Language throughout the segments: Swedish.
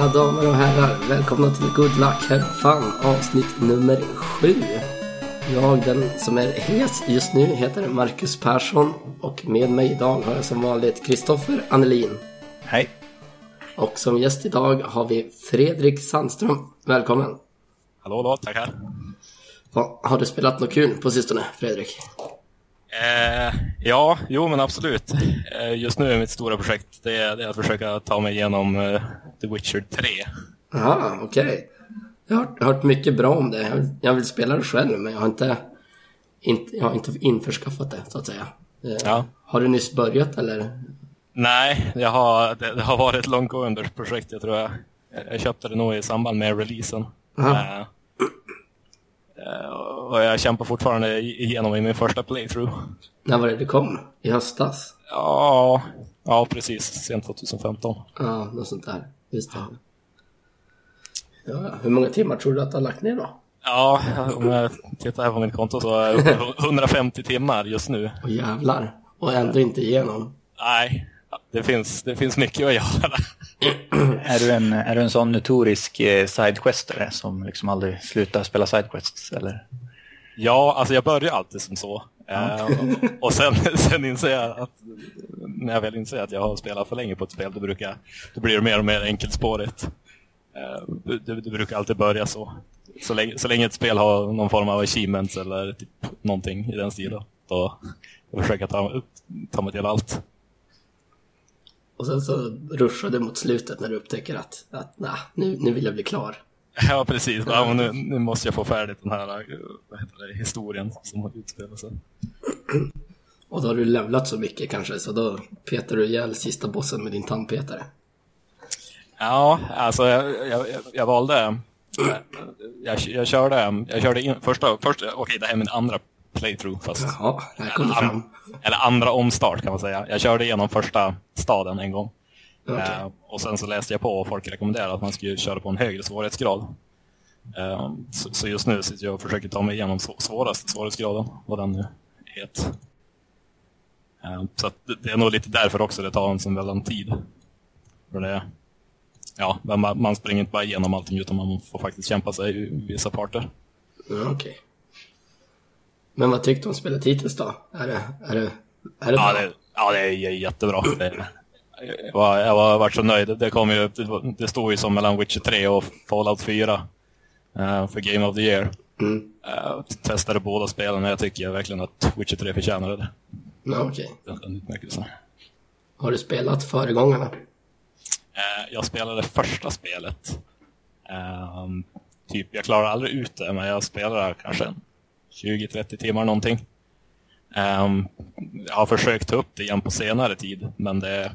Mina damer och herrar, välkomna till Good Luck Have Fun avsnitt nummer sju. Jag, den som är hes just nu, heter Marcus Persson och med mig idag har jag som vanligt Kristoffer Annelin. Hej. Och som gäst idag har vi Fredrik Sandström. Välkommen. Hallå, hallå, tackar. Ja, har du spelat något kul på sistone, Fredrik? Eh, ja, jo men absolut. Eh, just nu är mitt stora projekt det är, det är att försöka ta mig igenom eh, The Witcher 3. Jaha, okej. Okay. Jag har hört mycket bra om det. Jag, jag vill spela det själv, men jag har inte, inte, jag har inte införskaffat det, så att säga. Eh, Ja. Har du nyss börjat, eller? Nej, jag har, det, det har varit ett långtgående projekt, jag tror jag. Jag köpte det nog i samband med releasen. Aha. Eh, och jag kämpar fortfarande igenom i min första playthrough. När var det det kom? I höstas? Ja, ja precis. Sent 2015. Ja, något sånt där. Just det. Ja, hur många timmar tror du att du har lagt ner då? Ja, om jag tittar här på mitt konto så är jag uppe på 150 timmar just nu. Åh jävlar. Och ändå inte igenom. Nej, det finns, det finns mycket att göra. Är du en, är du en sån notorisk eh, sidequestare som liksom aldrig slutar spela sidequests? Eller? Ja, alltså jag börjar alltid som så. Eh, och sen, sen inser jag att när jag väl inser att jag har spelat för länge på ett spel då, brukar, då blir det mer och mer enkelspårigt. Eh, det, det brukar alltid börja så. Så länge, så länge ett spel har någon form av achievements eller typ någonting i den stilen. Då, då försöker jag ta, ta mig till allt. Och sen så ruschar du mot slutet när du upptäcker att, att nah, nu, nu vill jag bli klar. Ja, precis. Ja, nu, nu måste jag få färdigt den här det, historien som har utspelat sig. Och då har du levlat så mycket kanske, så då petar du ihjäl sista bossen med din tandpetare. Ja, alltså jag, jag, jag valde... Jag, jag körde, jag körde in första, första okej det här är min andra playthrough fast... Jaha, här kom det fram. Eller andra omstart kan man säga. Jag körde igenom första staden en gång. Okej. Eh, och sen så läste jag på och folk rekommenderade att man skulle köra på en högre svårighetsgrad. Eh, så, så just nu sitter jag och försöker ta mig igenom sv- svåraste svårighetsgraden, vad den nu heter. Eh, så det, det är nog lite därför också det tar en sån väldigt tid. För det, ja, men man, man springer inte bara igenom allting utan man får faktiskt kämpa sig i vissa parter. Ja, okej. Men vad tyckte du om spelet hittills då? Är det, är det, är det Ja, bra? det, ja, det är jättebra. Det, jag var, jag var så nöjd. Det, kom ju, det, det stod ju som mellan Witcher 3 och Fallout 4 eh, för Game of the Year. Mm. Uh, testade båda spelen och jag tycker verkligen att Witcher 3 förtjänade det. Ja, okej. Utmärkelsen. Har du spelat föregångarna? Eh, jag spelade första spelet. Typ, jag klarar aldrig ut det, men jag spelade kanske 20-30 timmar någonting. Ehm, jag har försökt ta upp det igen på senare tid, men det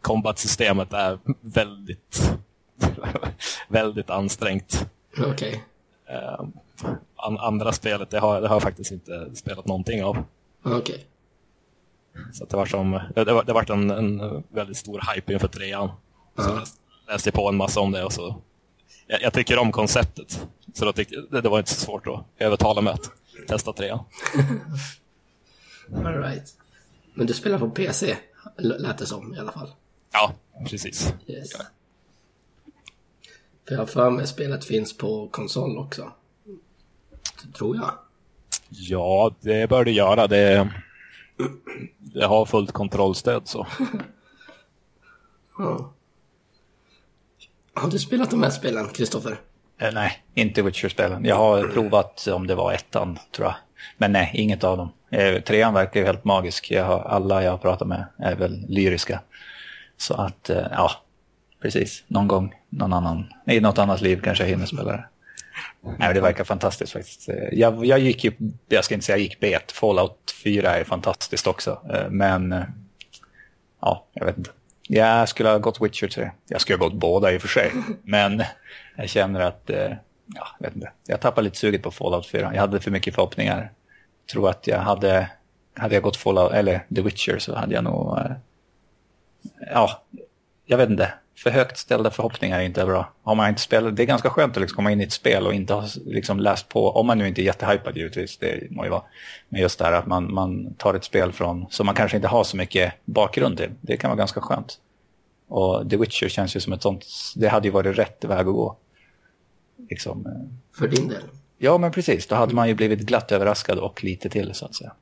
combat-systemet är väldigt, väldigt ansträngt. Okej. Ehm, an, andra spelet, det har, det har jag faktiskt inte spelat någonting av. Okej. Så det var som, det var, det var en, en väldigt stor hype inför trean. Så Ja. läs- läste jag på en massa om det och så. Jag, jag tycker om konceptet. Så då tyck, det, det var inte så svårt att övertala mig att testa trean. All right. Men du spelar på PC, lät det som i alla fall. Ja, precis. Yes. För jag har för mig spelet finns på konsol också. Tror jag. Ja, det bör det göra. Det, det har fullt kontrollstöd så. Ja. Har du spelat de här spelen, Kristoffer? Eh, nej, inte Witcher-spelen. Jag har provat om det var ettan, tror jag. Men nej, inget av dem. Eh, trean verkar ju helt magisk. Jag har, alla jag har pratat med är väl lyriska. Så att, eh, ja, precis. Någon gång, någon annan, i något annat liv kanske jag hinner spela det. Nej, men det verkar fantastiskt faktiskt. Eh, jag, jag gick ju, jag ska inte säga jag gick bet. Fallout 4 är fantastiskt också. Eh, men, eh, ja, jag vet inte. Jag skulle ha gått Witcher 3. Jag skulle ha gått båda i och för sig. Men jag känner att, eh, ja, jag vet inte. Jag tappar lite suget på Fallout 4. Jag hade för mycket förhoppningar. Jag tror att jag hade, hade jag gått Fallout, eller The Witcher så hade jag nog, eh, ja, jag vet inte. För högt ställda förhoppningar är inte bra. Har man inte spelat, det är ganska skönt att liksom komma in i ett spel och inte ha liksom läst på, om man nu inte är jättehypad givetvis, det må ju vara. Men just det här att man, man tar ett spel från, som man kanske inte har så mycket bakgrund till. Det kan vara ganska skönt. Och The Witcher känns ju som ett sånt, det hade ju varit rätt väg att gå. Liksom, eh, För din del. ja men precis, då hade man ju blivit glatt överraskad och lite till så att säga.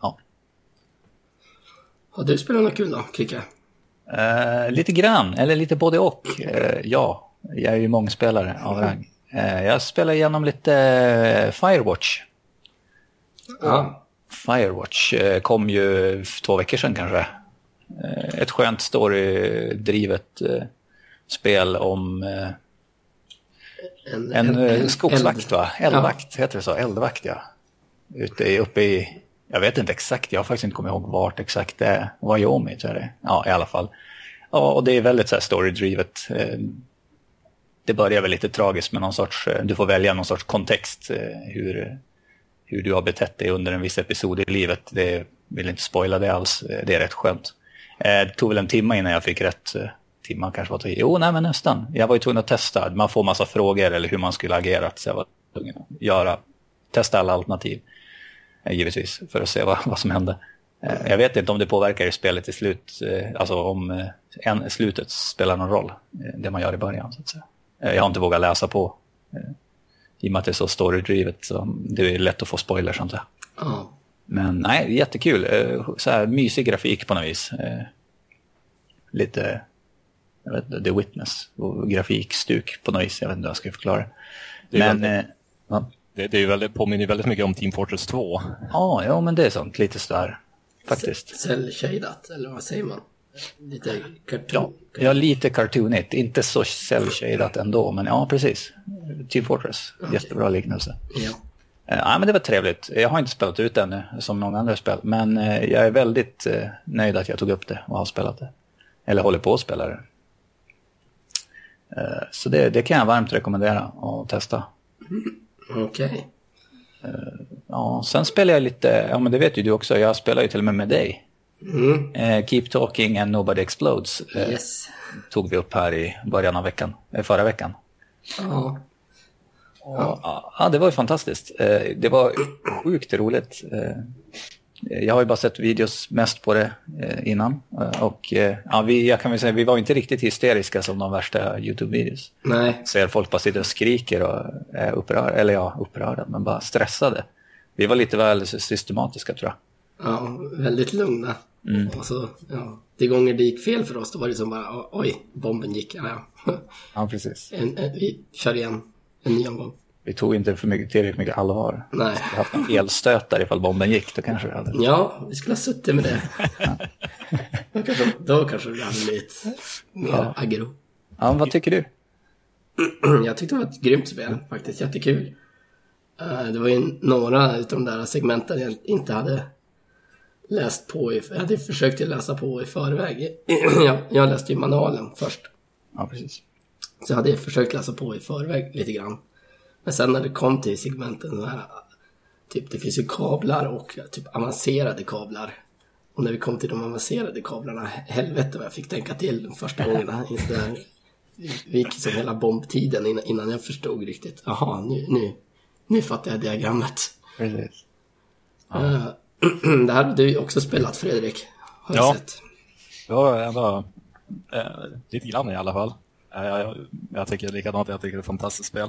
Ja. Har du spelat något kul då, Kicke? Eh, lite grann, eller lite både och. Eh, ja, jag är ju mångspelare av rang. Eh, jag spelar igenom lite Firewatch. Ja. Firewatch kom ju två veckor sedan kanske. Ett skönt storydrivet spel om En, en, eh, skogsvakt eld. va? Eldvakt, heter det så? Eldvakt ja. Ute i, uppe i, jag vet inte exakt, jag har faktiskt inte kommit ihåg vart exakt det är. Wyoming tror jag det är. Ja, i alla fall. Ja, och det är väldigt så här storydrivet. Eh, det börjar väl lite tragiskt med någon sorts, eh, du får välja någon sorts kontext eh, hur, hur du har betett dig under en viss episod i livet. Det vill inte spoila det alls, det är rätt skönt. Det tog väl en timme innan jag fick rätt timma kanske var till. Jo, nej men nästan. Jag var ju tvungen att testa. Man får massa frågor eller hur man skulle agerat. Så jag var tvungen att göra, testa alla alternativ. Givetvis, för att se vad, vad som hände. Eh, Jag vet inte om det påverkar i spelet till slut. eh, Alltså om eh, en, slutet spelar någon roll. Det man gör i början så att säga. Jag har inte vågat läsa på. I och med att det är så storydrivet så det är lätt att få spoilers sånt där. Ja. Men nej, jättekul. Så här mysig grafik på något vis. Lite, jag vet inte, The Witness och grafikstuk på något vis. Jag vet inte hur jag ska förklara det. Det är Men, väldigt- eh, ja, Det, det är ju väldigt, påminner väldigt mycket om Team Fortress 2. ja, ja, men det är sånt. Lite sådär, faktiskt. Cell-shadat, eller vad säger man? Lite Ja, karton. ja, lite cartoonigt. Inte så cell-shadat ändå, men ja, precis. Team Fortress, jättebra liknelse. Ja. Eh, Ja, men det var trevligt. Jag har inte spelat ut ännu som många andra spel, men eh, jag är väldigt eh, nöjd att jag tog upp det och har spelat det. Eller håller på att spela det. Eh, Så det, det kan jag varmt rekommendera att testa. Okej. Ja, sen spelar jag lite, ja men det vet ju du också, jag spelar ju till och med med dig. Mm. Eh, Keep Talking and Nobody Explodes eh, Yes. tog vi upp här i början av veckan, eh, förra veckan. Ja. Ja, ja, det var ju fantastiskt. Eh, Det var sjukt roligt. Eh, Jag har ju bara sett videos mest på det eh, innan. Eh, Och ja, vi, jag kan väl säga, vi var inte riktigt hysteriska som de värsta YouTube-videos. Nej. Ser folk bara sitter och skriker och är upprörda, eller ja, upprörda, men bara stressade. Vi var lite väl systematiska tror jag. Ja, väldigt lugna. Och så, ja. De gånger det gick fel för oss, då var det som bara, oj, bomben gick. Ja, ja. Ja, precis. En, en, vi kör igen en ny omgång. Vi tog inte för mycket, tillräckligt mycket allvar. Nej. Vi hade haft en elstötar ifall bomben gick, då kanske det hade... Ja, vi skulle ha suttit med det. då, kanske, då kanske det hade blivit mer aggro. Ja, vad tycker du? Jag tyckte det var ett grymt spel, faktiskt jättekul. Eh, Det var ju några utav de där segmenten jag inte hade läst på i, jag hade försökt att läsa på i förväg. jag läste ju manualen först. Ja, precis. Så jag hade försökt läsa på i förväg lite grann. Men sen när det kom till segmenten, här, typ det finns ju kablar och typ avancerade kablar. Och när vi kom till de avancerade kablarna, helvete vad jag fick tänka till de första gångerna. Där vi gick som hela bombtiden innan, jag förstod riktigt. Jaha, nu, nu, nu fattar jag diagrammet. precis. Eh, det här har du också spelat Fredrik, har jag Ja. sett. Ja, ändå, eh, lite grann i alla fall. Eh, jag, jag tycker likadant, jag tycker det är ett fantastiskt spel.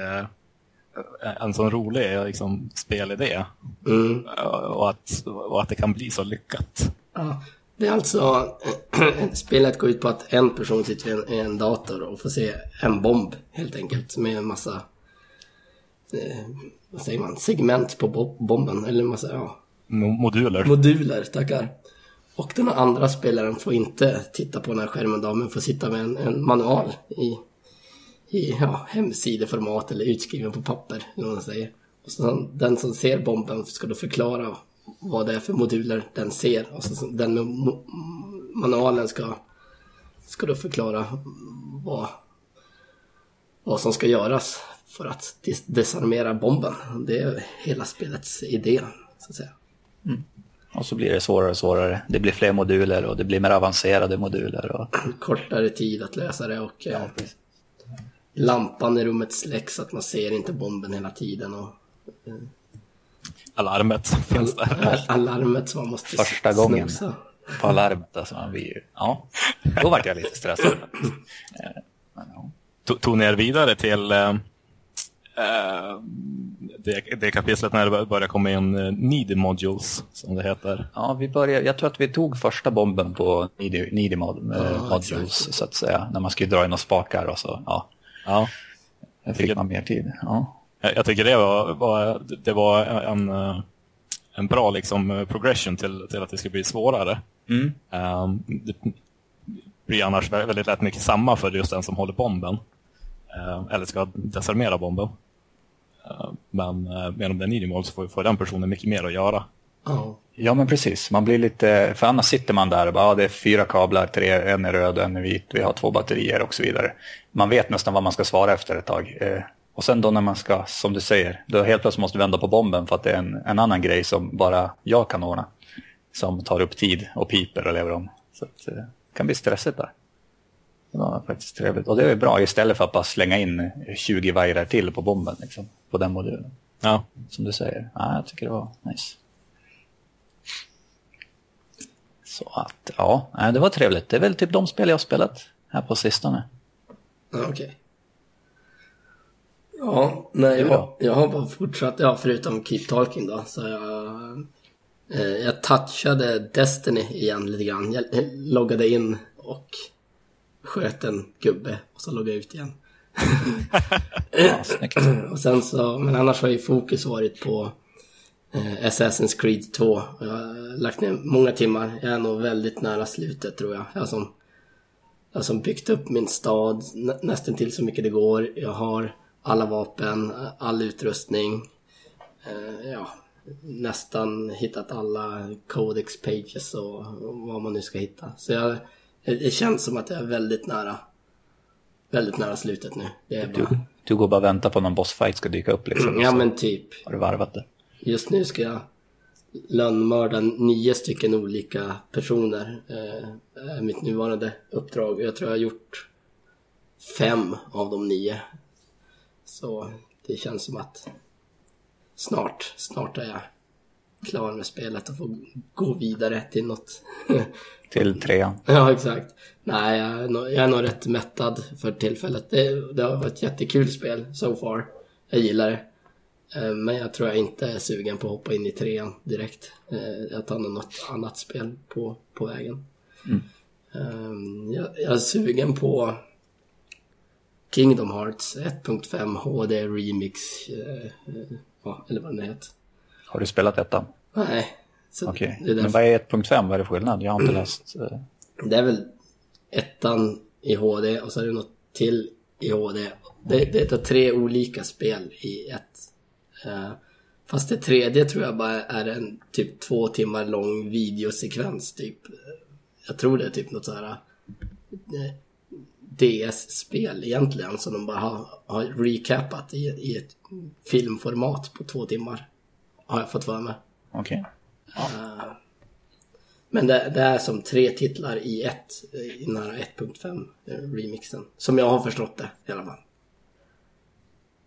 Eh, en sån rolig liksom, spelidé Mm. eh, och, att, och att det kan bli så lyckat. Ja, det är alltså, spelet går ut på att en person sitter vid en, i en dator och får se en bomb helt enkelt med en massa, eh, vad säger man, segment på bo- bomben eller en massa, ja, Mo- Moduler. moduler, tackar. Och den andra spelaren får inte titta på den här skärmen då, men får sitta med en, en manual i, i ja, hemsideformat eller utskriven på papper, eller vad man säger. Och så den som ser bomben ska då förklara vad det är för moduler den ser. Och så den med manualen ska, ska då förklara vad, vad som ska göras för att dis- desarmera bomben. Det är hela spelets idé, så att säga. Och så blir det svårare och svårare. Det blir fler moduler och det blir mer avancerade moduler. Och... kortare tid att lösa det och eh, lampan i rummet släcks så att man ser inte bomben hela tiden och Alarmet finns där. al- alarmet som man måste Första gången. snosa. på alarmet. Alltså, man blir, ju- ja, då vart jag lite stressad. Eh, Men, ja. To- Tog ni er vidare till eh, eh, det, det kapitlet när det började komma in uh, Need Modules, som det heter. Ja, vi började, jag tror att vi tog första bomben på Needy, needy mod, eh, Ja, modules, exakt. så att säga. När man skulle dra in några spakar och så. Ja, Ja. där fick man mer tid. Ja. Jag, jag tycker det var, var, det var en, eh, en bra liksom, eh, progression till, till att det ska bli svårare. Mm. Um, det blir annars vä- väldigt lätt mycket samma för just den som håller bomben. Eh, eller ska desarmera bomben. Eh, men uh, med de där needy så får, får den personen mycket mer att göra. Ja. Ja, men precis. Man blir lite, för annars sitter man där och bara, ja, det är fyra kablar, tre, en är röd, en är vit, vi har två batterier och så vidare. Man vet nästan vad man ska svara efter ett tag. Eh, och sen då när man ska, som du säger, då helt plötsligt måste vända på bomben för att det är en, en annan grej som bara jag kan ordna. Som tar upp tid och piper och lever om. Så att, eh, det kan bli stressigt där. Det var faktiskt trevligt. Och det är bra istället för att bara slänga in 20 vajrar till på bomben, liksom, på den modulen. Ja. Som du säger. Ja, jag tycker det var nice. Så att, ja, det var trevligt. Det är väl typ de spel jag har spelat här på sistone. Ja, Okej. Ja, nej, Du jag, har bara fortsatt, ja förutom Keep Talking då, så jag, eh, jag touchade Destiny igen lite grann. Jag loggade in och sköt en gubbe och så loggade jag ut igen. Ja. Och sen så, men annars har ju fokus varit på Assassin's Creed 2. Jag har lagt ner många timmar. Jag är nog väldigt nära slutet tror jag. Jag har som, jag har som byggt upp min stad nä, nästan till så mycket det går. Jag har alla vapen, all utrustning. Eh, ja, nästan hittat alla codex pages och, och vad man nu ska hitta. Så jag, det känns som att jag är väldigt nära. Väldigt nära slutet nu. Det är Du, bara... du går bara och väntar på någon bossfight ska dyka upp liksom. Ja men typ. Har du varvat det? Just nu ska jag lönnmörda nio stycken olika personer. Eh, mitt nuvarande uppdrag. Jag tror jag har gjort fem av de nio. Så det känns som att snart, snart är jag klar med spelet och får gå vidare till något. Till trean. ja, exakt. Nej, jag är, nog, jag är nog rätt mättad för tillfället. Det, det har varit ett jättekul spel so far. Jag gillar det. Eh, Men jag tror jag inte är sugen på att hoppa in i trean direkt. Eh, Jag tar nog något annat spel på, på vägen. Eh, Jag, jag är sugen på Kingdom Hearts 1.5 HD Remix. eh, eh, Ja, eller vad det heter. Har du spelat ettan? Nej. Okej. det, är Men vad är 1.5? Vad är det skillnad? Jag har inte läst. eh, det är väl ettan i HD och så är det något till i HD. Det, det är tre olika spel i ett. Eh, fast det tredje tror jag bara är en typ två timmar lång videosekvens typ. Jag tror det är typ något så här eh, DS-spel egentligen som de bara har, har recapat i, i ett filmformat på två timmar. Har jag fått för mig. Okej. Men det, det är som tre titlar i ett, i den här 1.5 eh, remixen. Som jag har förstått det i alla fall.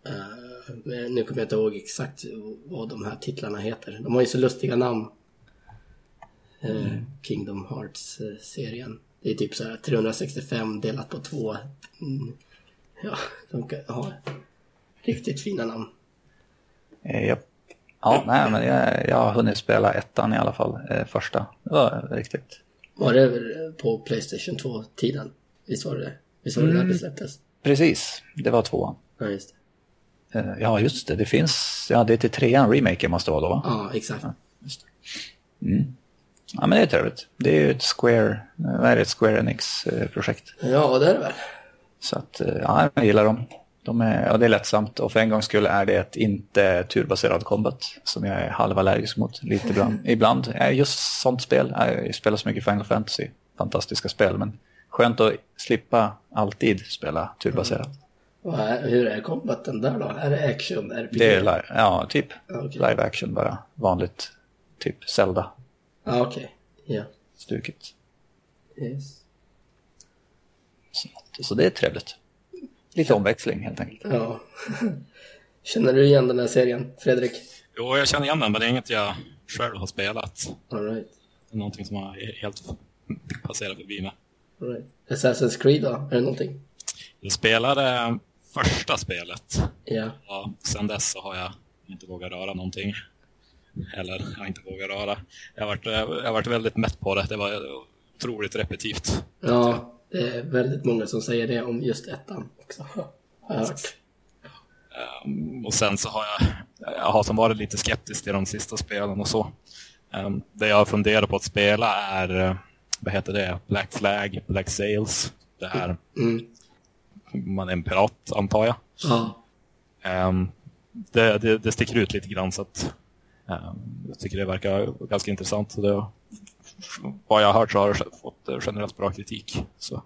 Eh, nu kommer jag inte ihåg exakt vad de här titlarna heter. De har ju så lustiga namn. Eh, Kingdom Hearts-serien. Det är typ så här 365 delat på två. Mm. Ja, de kan ha riktigt fina namn. Eh, japp. Ja, nej, men jag, jag har hunnit spela ettan i alla fall. Första. Det var riktigt. Var det på Playstation 2-tiden? Visst var det det? Visst var det där det släpptes? Precis, det var tvåan. Ja, just det. Eh, Ja, just det. Det finns... Ja, det är till trean remaken måste vara då, va? Ja, exakt. Ja, men det är trevligt. Det är ju ett Square... eh, Vad är det? Ett Square Enix-projekt. Ja, det är det väl. Så att, eh, ja, jag gillar dem. De är, ja, det är lättsamt och för en gångs skull är det ett inte turbaserad combat som jag är halvallergisk mot lite ibland. ibland. Eh, Just sånt spel. Eh, Jag spelar så mycket Final Fantasy. Fantastiska spel, men skönt att slippa alltid spela turbaserat. Vad är, hur är combaten där då? Är det action? RPG? Det är live, ja, typ okej. live action bara. Vanligt, typ Zelda Ja, okej. Ja. stuket. Yes. Så, så det är trevligt. Lite omväxling helt enkelt. Ja. Känner du igen den här serien, Fredrik? Jo, jag känner igen den, men det är inget jag själv har spelat. All right. någonting som har helt passerat förbi mig. Right. Assassin's Creed då? Är det någonting? Jag spelade första spelet. Ja. Ja, sen dess så har jag inte vågat röra någonting. Eller jag har inte vågat röra. Jag har varit, jag har varit väldigt mätt på det. Det var otroligt repetitivt. Ja, det är väldigt många som säger det om just ettan också. Har jag hört. Um, och sen så har jag, jag har som varit lite skeptisk till de sista spelen och så. Um, det jag funderar på att spela är, uh, vad heter det, Black Flag, Black Sails. Det här, Mm. Man är en pirat antar jag. Ja. Um, det, det, det sticker ut lite grann så att um, jag tycker det verkar ganska intressant. Så det, vad jag har hört så har det fått eh, generellt bra kritik. Så.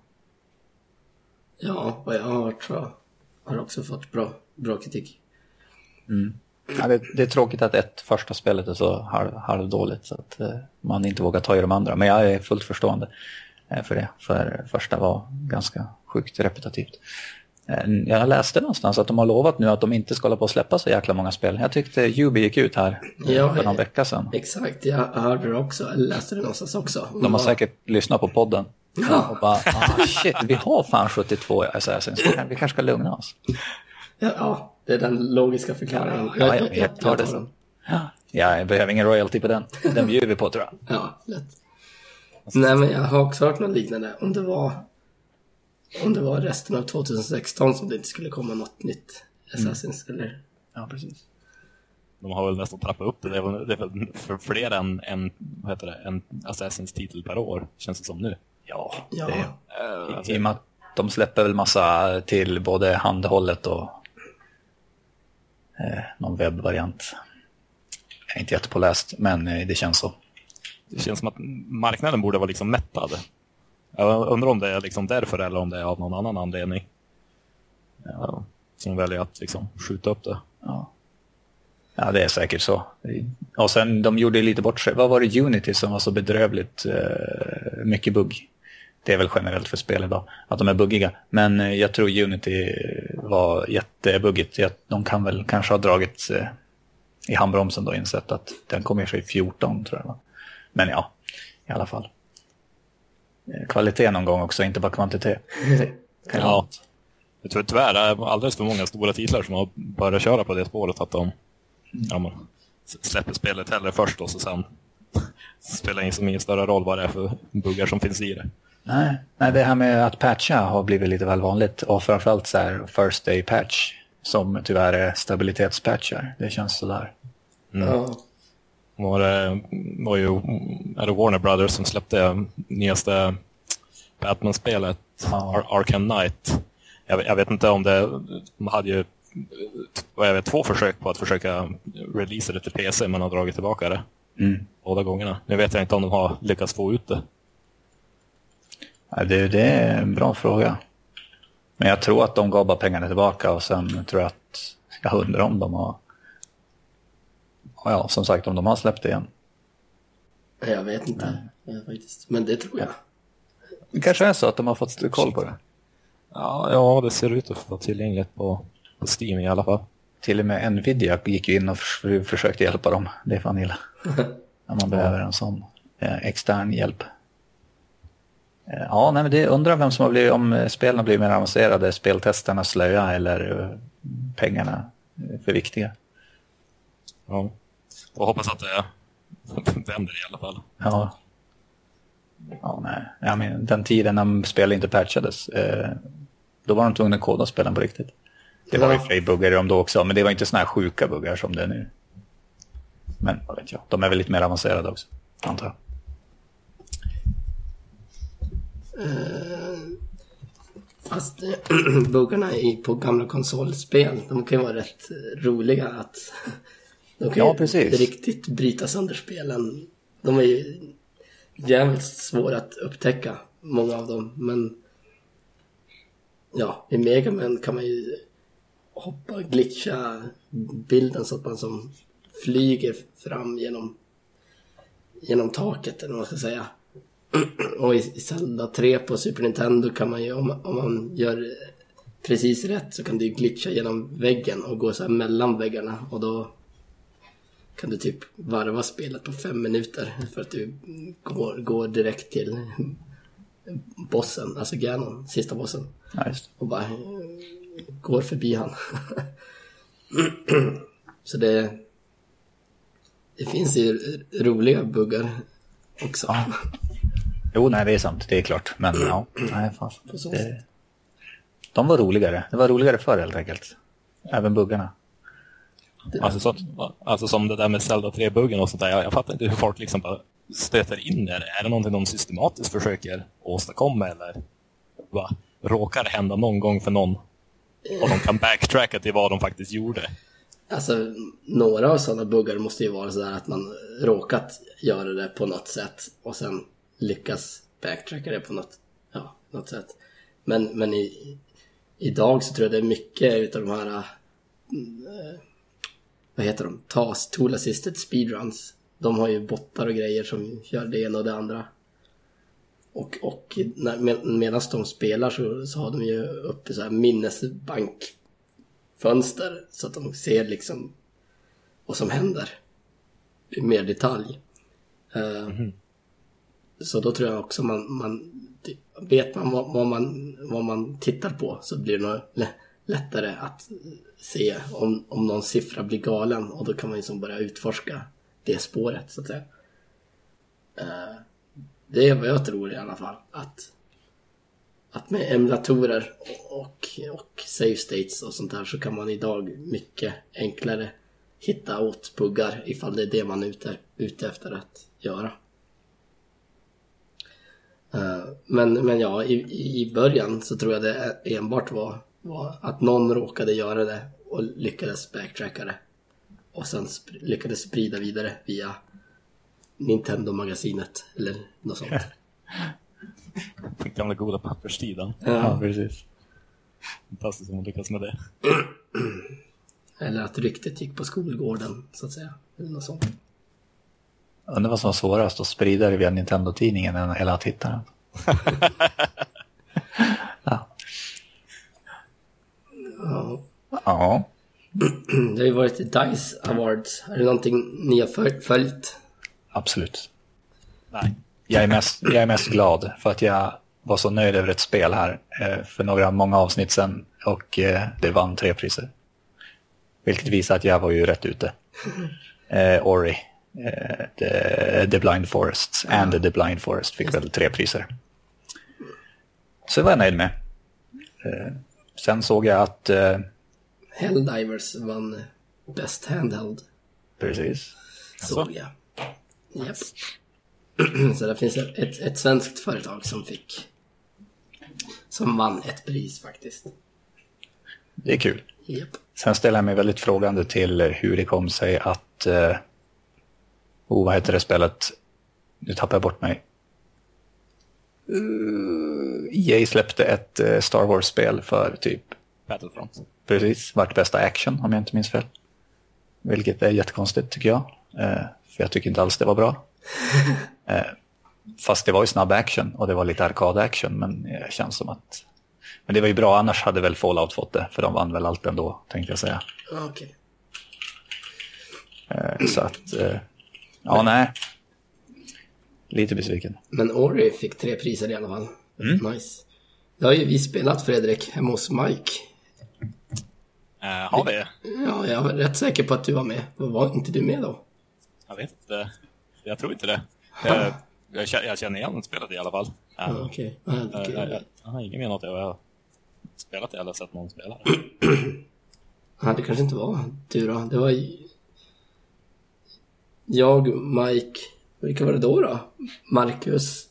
ja, vad jag har hört så har det också fått bra, bra kritik. Ja, det, det är tråkigt att ett första spelet är så halv, halvdåligt så att eh, man inte vågar ta i de andra. Men jag är fullt förstående eh, för det. För första var ganska sjukt repetitivt. Eh, jag läste någonstans att de har lovat nu att de inte ska hålla på att släppa så jäkla många spel. Jag tyckte Ubi gick ut här eh, Ja, för någon eh, vecka sedan. Exakt, jag hörde det också, eller läste det någonstans också. De har säkert lyssnat på podden. Ja. Och bara, ah, shit, vi har fan 72 Assassins. Vi kan- Vi kanske ska lugna oss. Ja, ja, det är den logiska förklaringen. Ja, jag det. tar den. Ja, jag behöver ingen royalty på den. Den bjuder vi på tror jag. Ja, lätt. Nej, men jag har också hört något liknande. Om det var om det var resten av 2016 som det inte skulle komma något nytt Assassins eller... Ja, precis. De har väl nästan trappat upp det. Det är väl, för fler än, än, vad heter det, en Assassins titel per år, känns det som nu. Ja, Ja. det Uh, I och med att de släpper väl massa till både handhållet och eh, någon webbvariant. Jag är inte jättepåläst, men eh, det känns så. det känns som att marknaden borde vara liksom mättad. Jag undrar om det är liksom därför eller om det är av någon annan anledning. Ja, som väljer att liksom skjuta upp det. Ja. ja, det är säkert så. Och sen, de gjorde lite bort sig. Vad var det Unity som var så bedrövligt eh, mycket bugg? Det är väl generellt för spel idag, att de är buggiga. Men eh, jag tror Unity var jättebuggigt. De kan väl kanske ha dragit eh, i handbromsen då insett att den kommer sig 14 tror jag. Men ja, i alla fall. Kvalitet någon gång också, inte bara kvantitet. Ja. Jag tror tyvärr det är alldeles för många stora titlar som har börjat köra på det spåret att de ja, man släpper spelet hellre först och så sen spelar det ingen större roll vad det är för buggar som finns i det. Nej, nej, det här med att patcha har blivit lite väl vanligt. Och framförallt så här first day patch som tyvärr är stabilitetspatchar. Det känns sådär. Ja. Var det var ju är det Warner Brothers som släppte nyaste Batman-spelet, Ja. Ar Arkham Knight. Jag, jag vet inte om det, de hade ju vad jag vet, två försök på att försöka releasa det till PC men har dragit tillbaka det Mm. båda gångerna. Nu vet jag inte om de har lyckats få ut det. Ja, det, det är en bra fråga. Men jag tror att de gav bara pengarna tillbaka och sen tror jag att jag undrar om de har... Ja, som sagt om de har släppt det igen. Jag vet inte faktiskt. Men det tror jag. Det kanske är så att de har fått koll på det. Ja, ja, det ser ut att vara tillgängligt på, på Steam i alla fall. Till och med Nvidia gick ju in och för, försökte hjälpa dem. Det är fan illa. När man behöver en sån eh, extern hjälp. Eh, ja, nej, men det undrar vem som har blivit, om eh, spelen har blivit mer avancerade, speltesterna slöja eller pengarna för viktiga. Ja. Och hoppas att det vänder i alla fall. Ja. Ja, nej. Ja, men den tiden när spel inte patchades, eh, då var de tvungna att koda spelen på riktigt. Det var ju sig buggar i dem då också, men det var inte såna här sjuka buggar som det är nu. Men vad vet jag, de är väl lite mer avancerade också, antar jag. Fast eh, buggarna i, på gamla konsolspel, de kan ju vara rätt roliga att... De kan Ja, ju precis. riktigt bryta sönder spelen. De är ju jävligt svåra att upptäcka, många av dem. Men ja, i Mega Man kan man ju hoppa, glitcha bilden så att man som flyger fram genom, genom taket, eller vad man ska säga. Och i i Zelda 3 på Super Nintendo kan man ju, om, om man gör precis rätt så kan du glitcha genom väggen och gå så här mellan väggarna och då kan du typ varva spelet på fem minuter för att du går, går direkt till bossen, alltså Ganon, sista bossen. Det. Och bara eh, går förbi han. Så det... Det finns ju roliga buggar också. Ja. Jo, nej, det är sant. Det är klart. Men ja, nej, fan. Det, de var roligare. Det var roligare förr helt enkelt. Även buggarna. Alltså, så, alltså som det där med Zelda 3-buggen och sånt där. Jag, jag fattar inte hur folk liksom bara stöter in det. Är det någonting de systematiskt försöker åstadkomma eller vad råkar hända någon gång för någon? Och de kan backtracka till vad de faktiskt gjorde. Alltså, några av sådana buggar måste ju vara sådär att man råkat göra det på något sätt och sen lyckas backtracka det på något, ja, något sätt. Men, men i, idag så tror jag det är mycket utav de här, mm, eh, vad heter de, TAS, Tool Assisted Speedruns. De har ju bottar och grejer som gör det ena och det andra. Och, och när, med, medan de spelar så, så har de ju uppe så här minnesbankfönster så att de ser liksom vad som händer i mer detalj. Eh, Så då tror jag också man, man vet man vad, vad man vad man tittar på så blir det nog lättare att se om, om någon siffra blir galen och då kan man liksom börja utforska det spåret så att säga. Eh, det är vad jag tror i alla fall. Att, att med emulatorer och, och save states och sånt där så kan man idag mycket enklare hitta åt buggar ifall det är det man är ute, ute efter att göra. Eh, men, men ja, i, i början så tror jag det enbart var, var att någon råkade göra det och lyckades backtracka det. Och sen sp- lyckades sprida vidare via Nintendo-magasinet eller något sånt. Den gamla goda papperstiden. Ja, precis. Fantastiskt om man lyckas med det. Eller att ryktet gick på skolgården, så att säga. Eller något sånt. Undrar vad som var svårast, att sprida det via Nintendo-tidningen än- eller att hitta den. ja. Ja. Det har ju varit DICE Awards. Är det någonting ni har föl- följt? absolut. Nej. Jag är, mest, jag är mest glad för att jag var så nöjd över ett spel här eh, för några många avsnitt sedan och eh, det vann tre priser. Vilket visar att jag var ju rätt ute. Eh, Ori, eh, the, the Blind Forest and The Blind Forest fick väl tre priser. Så det var jag nöjd med. Eh, sen såg jag att, eh, Helldivers vann Best Handheld. precis, Såg jag. Japp. Så det finns ett, ett, svenskt företag som fick... Som vann ett pris faktiskt. det är kul. Japp. Sen ställer jag mig väldigt frågande till hur det kom sig att... Eh, oh, vad heter det spelet? Nu tappar jag bort mig. Uh, EA släppte ett eh, Star Wars-spel för typ Battlefront. precis vart bästa action, om jag inte minns fel. Vilket är jättekonstigt tycker jag. Eh, för jag tycker inte alls det var bra. eh, fast det var ju snabb action och det var lite arkad-action, men det känns som att... Men det var ju bra, annars hade väl Fallout fått det, för de vann väl allt ändå, tänkte jag säga. Ja, Okej. Eh, Så att, ja nej. Lite besviken. Men Ori fick tre priser i alla fall. Mm. Nice. Det har ju vi spelat Fredrik hemma hos Mike. Uh, har vi? Ja, jag var rätt säker på att du var med. Var inte du med då? Jag vet inte. Jag tror inte det. Jag, jag, kä- jag känner igen spelet i alla fall. Uh, Ja, Okej. Ja, jag, okej. jag, jag, jag har ingen minne att jag har spelat det eller sett någon spela det. Ja, det kanske inte var du då. Det var jag, Mike, vilka var det då då? Marcus.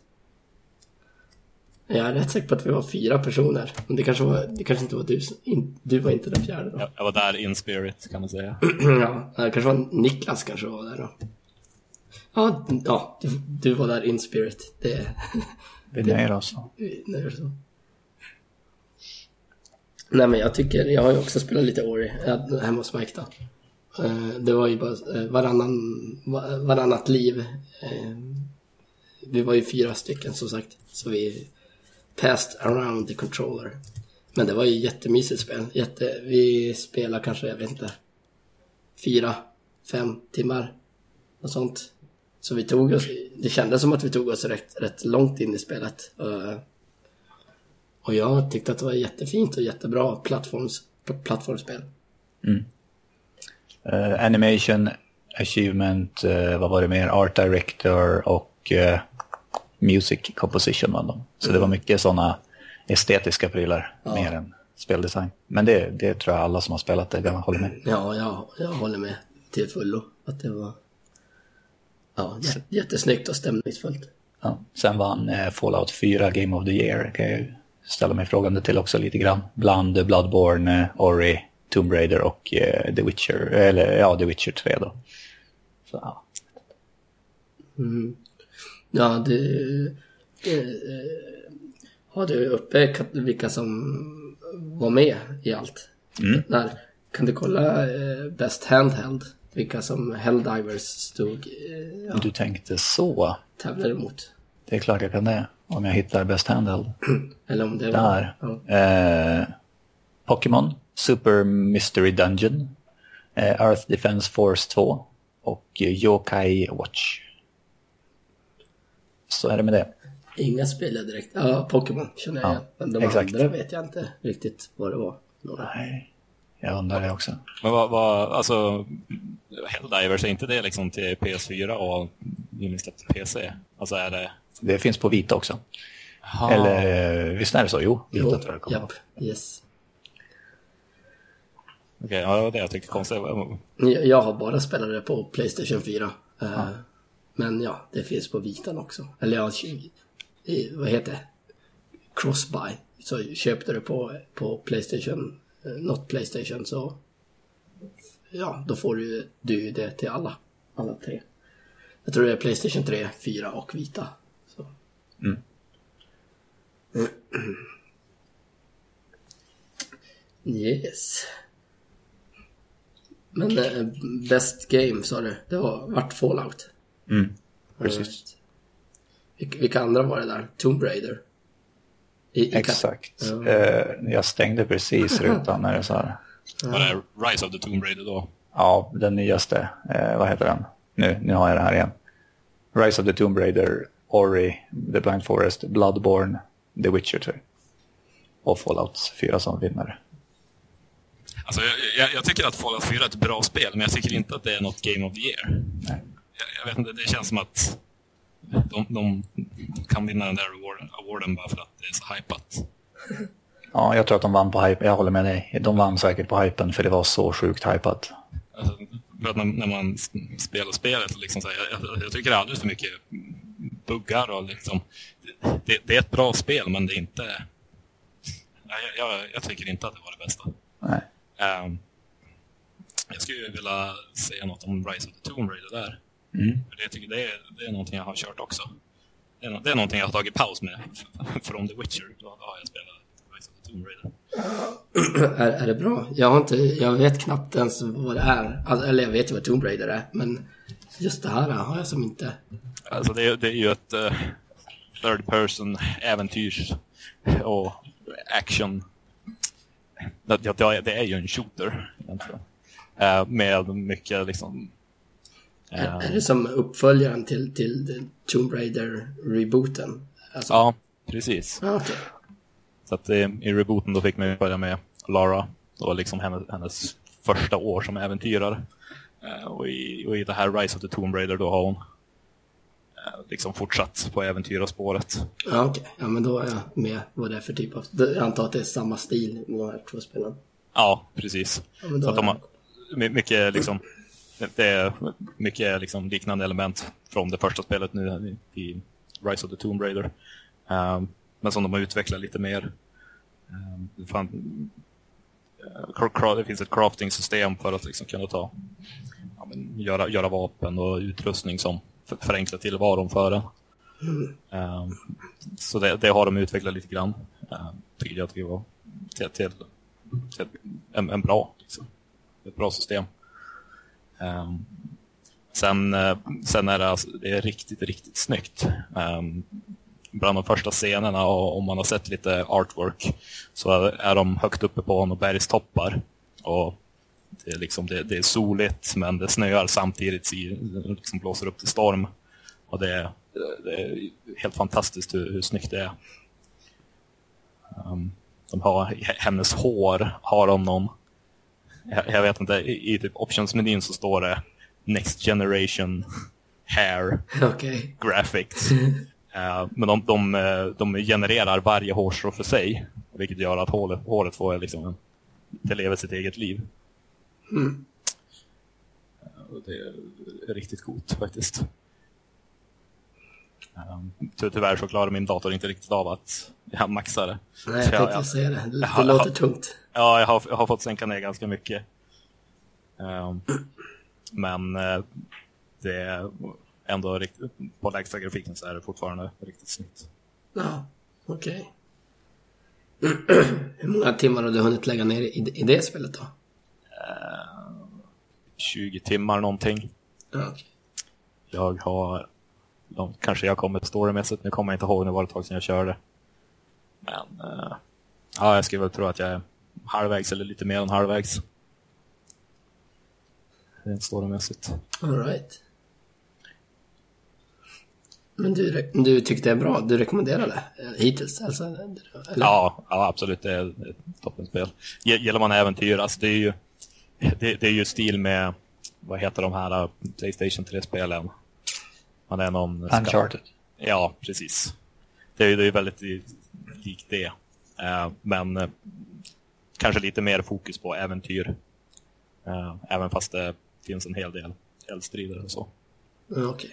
Jag är rätt säker på att vi var fyra personer. Men det kanske, var, det kanske inte var du. som- In, du var inte den fjärde då. Jag, jag var där in spirit kan man säga. Ja, det kanske var Niklas kanske var där då. Ja, ja du, du var där in spirit. Det, Vi nöjer oss. det är så. Nej men jag tycker, jag har ju också spelat lite Ori eh, hemma hos Mike då. Eh, Det var ju bara eh, varannan, va- varannat liv. Vi var ju fyra stycken som sagt. Så vi passed around the controller. Men det var ju jättemysigt spel. Jätte, vi spelade kanske, jag vet inte, fyra, fem timmar. Och sånt. Så vi tog oss, det kändes som att vi tog oss rätt, rätt långt in i spelet. Och jag tyckte att det var jättefint och jättebra plattforms, plattformsspel. Mm. Uh, animation, achievement, uh, vad var det mer? Art director och uh, music composition var de. Så mm. det var mycket sådana estetiska prylar ja. mer än speldesign. Men det, det tror jag alla som har spelat det håller med. Ja, jag, jag håller med till fullo. Att det var ja, jättesnyggt och stämningsfullt. Ja. Sen vann eh, Fallout 4 Game of the Year. Kan jag ställa mig frågande till också lite grann. Bland Bloodborne, eh, Ori, Tomb Raider och eh, The Witcher. Eller ja, The Witcher 3 då. Så, ja. Mm. Ja, du... det, eh, har du uppe vilka som var med i allt? Mm. Där. Kan du kolla eh, Best Handheld? Vilka som Helldivers stod... Eh, ja, du tänkte så? Tävlade mot. Det är klart jag kan det. Om jag hittar Best Handheld. Eller om det var... Där. Ja. Eh, Pokémon, Super Mystery Dungeon, eh, Earth Defense Force 2 och Yokai Watch. Så är det med det. Inga spel jag direkt... Ja, Pokémon känner jag igen. Men de exakt. andra vet jag inte riktigt vad det var. Några. Nej, jag undrar det också. Men vad, vad alltså... Helldivers, är inte det liksom till PS4 och nyligen till PC? Alltså är det... Det finns på Vita också. Aha. Eller visst är det så? Jo, Vita jo, tror jag kommer japp, yes. Okej, okay, ja, det var det jag tyckte konstigt. Jag, jag har bara spelat det på Playstation 4. Ja. Men ja, det finns på Vitan också. Eller ja, vad heter det? Crossbuy. Så köpte du på, på Playstation, eh, något Playstation så ja, då får du, du det till alla. Alla tre. Jag tror det är Playstation 3, 4 och Vita. Så. Mm. Yes. Men äh, Best Game sa du, det var vart Fallout. Mm, precis. Vilka andra var det där? Tomb Raider? I, i Exakt. Uh, jag stängde precis rutan när det sa det. Var det Rise of the Tomb Raider då? Ja, den nyaste. Uh, vad heter den? Nu, nu har jag det här igen. Rise of the Tomb Raider, Ori, The Blind Forest, Bloodborne, The Witcher 3. Och Fallout 4 som vinnare. Alltså, jag, jag, jag, tycker att Fallout 4 är ett bra spel, men jag tycker inte att det är något Game of the Year. Nej. Jag, vet inte, det känns som att de, de kan vinna den där awarden bara för att det är så hypat. Ja, jag tror att de vann på hype. Jag håller med dig. De vann säkert på hypen för det var så sjukt hypat. Alltså, när, man spelar spelet, liksom så här, jag, jag, tycker det är alldeles för mycket buggar och liksom, det, det, är ett bra spel men det är inte... Jag, jag, jag tycker inte att det var det bästa. Nej. Um, jag skulle vilja säga något om Rise of the Tomb Raider där. Mm. Det, tycker, det, är, det är någonting jag har kört också. Det är, det är någonting jag har tagit paus med från The Witcher. Då har jag spelat Rise of the Tomb Raider. är, är det bra? Jag, har inte, jag vet knappt ens vad det är. Alltså, eller jag vet ju vad Tomb Raider är, men just det här har jag som inte... Alltså det, det är ju ett uh, third person äventyrs och action. Det, det, är ju en shooter egentligen. Uh, med mycket liksom är, är det som uppföljaren till, till Tomb Raider-rebooten? Alltså... Ja, precis. Ah, okay. Så att i, i rebooten då fick man börja med Lara. Det var liksom hennes, hennes första år som äventyrare. Uh, och, i, och i det här Rise of the Tomb Raider då har hon uh, liksom fortsatt på äventyrarspåret. Ja, okej. Okay. Ja, men då är jag med vad det är för typ av... Jag antar att det är samma stil med de här två spelen. Ja, precis. Ja, Så att de har mycket liksom det är mycket liksom liknande element från det första spelet nu i Rise of the Tomb Raider. Um, men som de har utvecklat lite mer. Um, det, fan, uh, eh, det finns ett crafting-system för att liksom kunna ta, ja, men, göra, göra vapen och utrustning som förenklar tillvaron för en. Um, så det, det, har de utvecklat lite grann. Uh, tycker jag att det var till, till, till en, en, bra, liksom. ett bra system. Um, sen, uh, sen är det, alltså, det är riktigt, riktigt snyggt. Um, bland de första scenerna, och om man har sett lite artwork, så är, de högt uppe på några bergstoppar. Och Det är, liksom, det, det är soligt men det snöar samtidigt, i, det liksom blåser upp till storm. Och det är, det är helt fantastiskt hur, hur snyggt det är. Um, de har, hennes hår har de någon, jag, jag vet inte, i, i typ optionsmenyn så står det Next Generation Hair Okay. Graphics. uh, men de, de, de genererar varje hårstrå för sig, vilket gör att håret, håret får liksom en, det lever sitt eget liv. Mm. Uh, det är riktigt coolt faktiskt. Um, tyvärr så klarar min dator inte riktigt av att jag maxar det. Nej, jag tänkte säga det. Det, det låter tungt. Ja, jag har, jag har fått sänka ner ganska mycket. Um, men uh, det är ändå riktigt, på lägsta grafiken så är det fortfarande riktigt snyggt. Ja, okej. Okay. Hur många timmar har du hunnit lägga ner i, i det spelet då? Uh, 20 timmar någonting. Ja, okay. Jag har de, kanske jag kommit storymässigt. Nu kommer jag inte ihåg, det var ett tag sedan jag körde. Men uh, ja, jag skulle väl tro att jag är halvvägs eller lite mer än halvvägs. Rent storymässigt. All right. Men du, du tyckte det är bra? Du rekommenderar det eh, hittills? Alltså, eller? Ja, ja, absolut. Det är ett toppenspel. Gillar man äventyr, alltså det är ju det, det är ju stil med, vad heter de här uh, Playstation 3-spelen? Man är någon... Uncharted. Ja, precis. Det är ju väldigt likt det. Uh, men kanske lite mer fokus på äventyr. Uh, även fast det finns en hel del eldstrider och så. Mm, okay.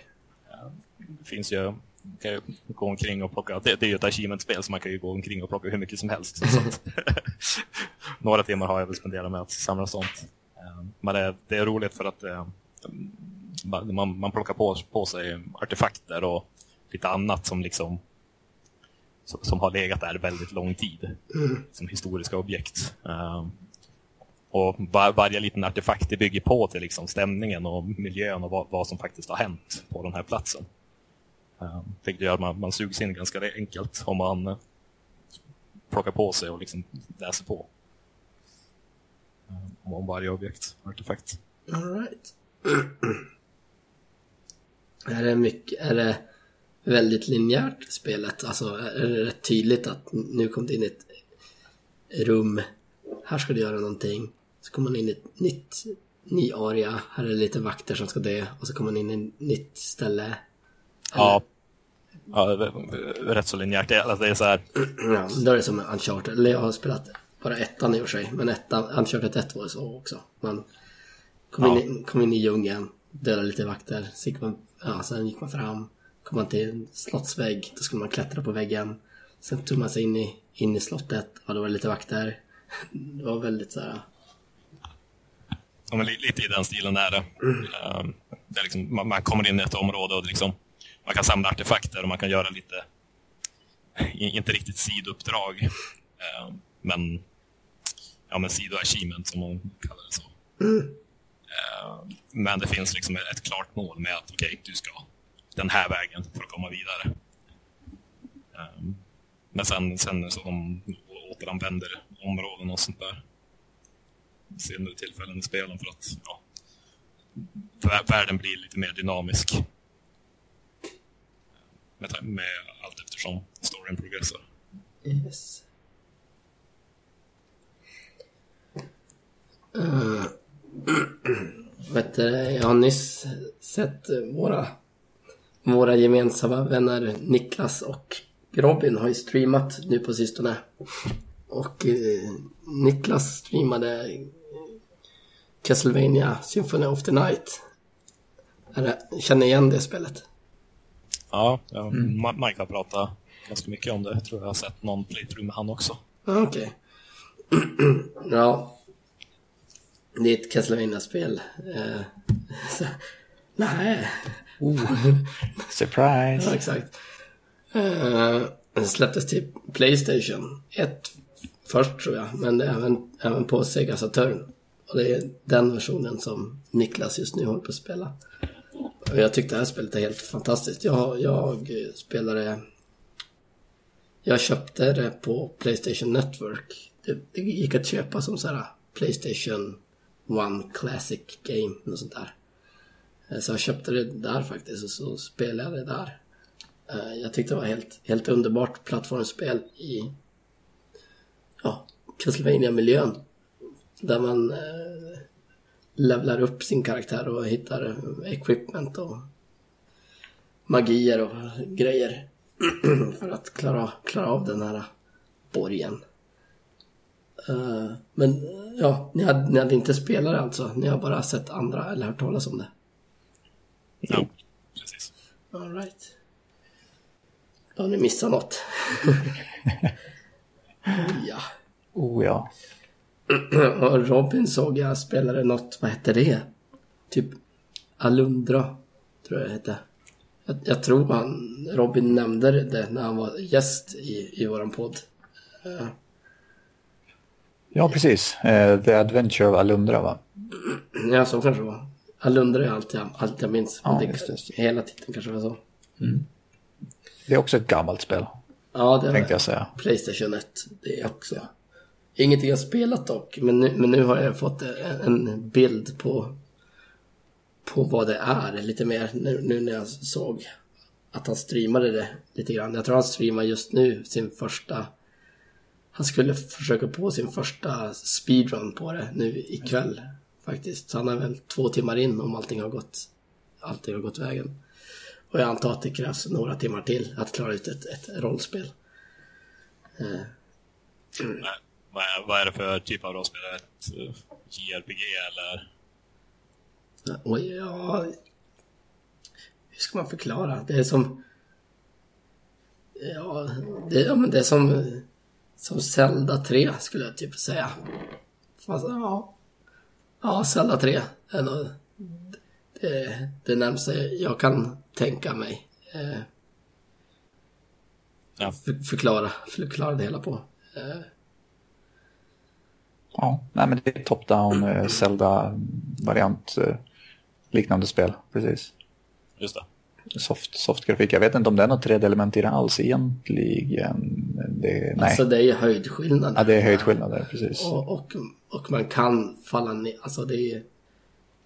Det finns ju kan ju gå omkring och plocka, det, det är ju ett achievement-spel så man kan ju gå omkring och plocka hur mycket som helst. Några timmar har jag väl spenderat med att samla sånt. Men det, det är roligt för att man, man plockar på, på sig artefakter och lite annat som liksom som, som har legat där väldigt lång tid. Som historiska objekt. Uh, och var, varje liten artefakt det bygger på till liksom stämningen och miljön och vad, vad som faktiskt har hänt på den här platsen. Uh, vilket gör att man, man sugs in ganska enkelt om man uh, plockar på sig och liksom läser på. Um, om varje objekt, artefakt. All right. Är det, mycket, är det väldigt linjärt spelet? Alltså är det rätt tydligt att nu kom det in ett rum, här ska du göra någonting. Så kommer man in i ett nytt, ny area, här är det lite vakter som ska dö och så kommer man in i ett nytt ställe. Eller? Ja, ja rätt så linjärt. Alltså, det är så här. Ja, då är det som Uncharted. Eller jag har spelat bara ettan i och för sig, men ettan, Uncharted 1 var så också. Man kom, ja. in, kom in i djungeln, dödade lite vakter, så gick man ja, sen gick man fram, kom man till en slottsvägg, då skulle man klättra på väggen. Sen tog man sig in i, in i slottet, ja då var det lite vakter. Det var väldigt så här... Ja, men lite i den stilen är det. Mm. Det är liksom, man, man, kommer in i ett område och liksom, man kan samla artefakter och man kan göra lite, inte riktigt sidouppdrag, um, men, ja, men sidoachievement som man kallar det så. Mm. Eh, men det finns liksom ett klart mål med att okej, okay, du ska den här vägen för att komma vidare. Eh, men sen, sen så de återanvänder områden och sånt där. Senare tillfällen i spelen för att ja, världen blir lite mer dynamisk. Med, med allt eftersom storyn progressar. Yes. Uh. Vet du, jag har nyss sett våra, våra gemensamma vänner Niklas och Robin har ju streamat nu på sistone. Och eh, Niklas streamade Castlevania Symphony of the Night. Känner igen det spelet? Ja, ja mm. Mike har pratat ganska mycket om det. Jag tror jag har sett någon playthrough med han också. Okej. Okay. ja, det är ett Castlevania-spel. Uh, nej. Oh. Surprise. ja, exakt. Uh, släpptes till Playstation 1 först tror jag, men även, även på Sega Saturn. Och det är den versionen som Niklas just nu håller på att spela. Och jag tyckte det här spelet är helt fantastiskt. Jag, jag spelade... Jag köpte det på Playstation Network. Det, det gick att köpa som så här Playstation One Classic Game, något sånt där. Eh, så jag köpte det där faktiskt och så spelade jag det där. Eh, jag tyckte det var helt, helt underbart plattformsspel i ja, Castlevania-miljön. Där man eh, levlar upp sin karaktär och hittar eh, equipment och magier och grejer för att klara, klara av den här borgen. Men ja, ni hade, ni hade inte spelat det alltså? Ni har bara sett andra eller hört talas om det? Ja, precis. All right. Då har ni missat något. ja. Oh ja. Och Robin såg jag spelade något, vad hette det? Typ Alundra, tror jag det hette. Jag, jag tror han, Robin nämnde det när han var gäst i, i våran podd. Eh, Ja, precis. Eh, The Adventure of Alundra, va? Ja, så kanske det var. Alundra är allt jag, allt jag minns. Ja, Men just det. Hela titeln kanske var så. Det är också ett gammalt spel, Ja, det tänkte jag säga. Playstation 1. Det är också. Ingenting jag spelat dock, men nu, men nu har jag fått en, en bild på, på vad det är lite mer nu, nu när jag såg att han streamade det lite grann. Jag tror han streamar just nu sin första han skulle försöka på sin första speedrun på det nu ikväll faktiskt. Så han är väl två timmar in om allting har gått, allting har gått vägen. Och jag antar att det krävs några timmar till att klara ut ett, ett rollspel. Eh, Nej, vad, är, vad är det för typ av rollspel? Ett eh, JRPG eller? Och ja... Hur ska man förklara? Det är som... Ja, det, ja, men det är som... Som Zelda 3 skulle jag typ säga. Fast, ja... Ja, Zelda 3 är nog det, det närmaste jag kan tänka mig. Eh, Ja. för, förklara, förklara det hela på. Eh, Ja, nej, men det är top-down eh, Zelda-variant liknande spel, precis. Just det. Soft, soft grafik. Jag vet inte om det är något 3D-element i det alls egentligen. Det, nej, Alltså det är höjdskillnad. ja, det är höjdskillnader, precis. Och, och, och man kan falla ner, alltså det är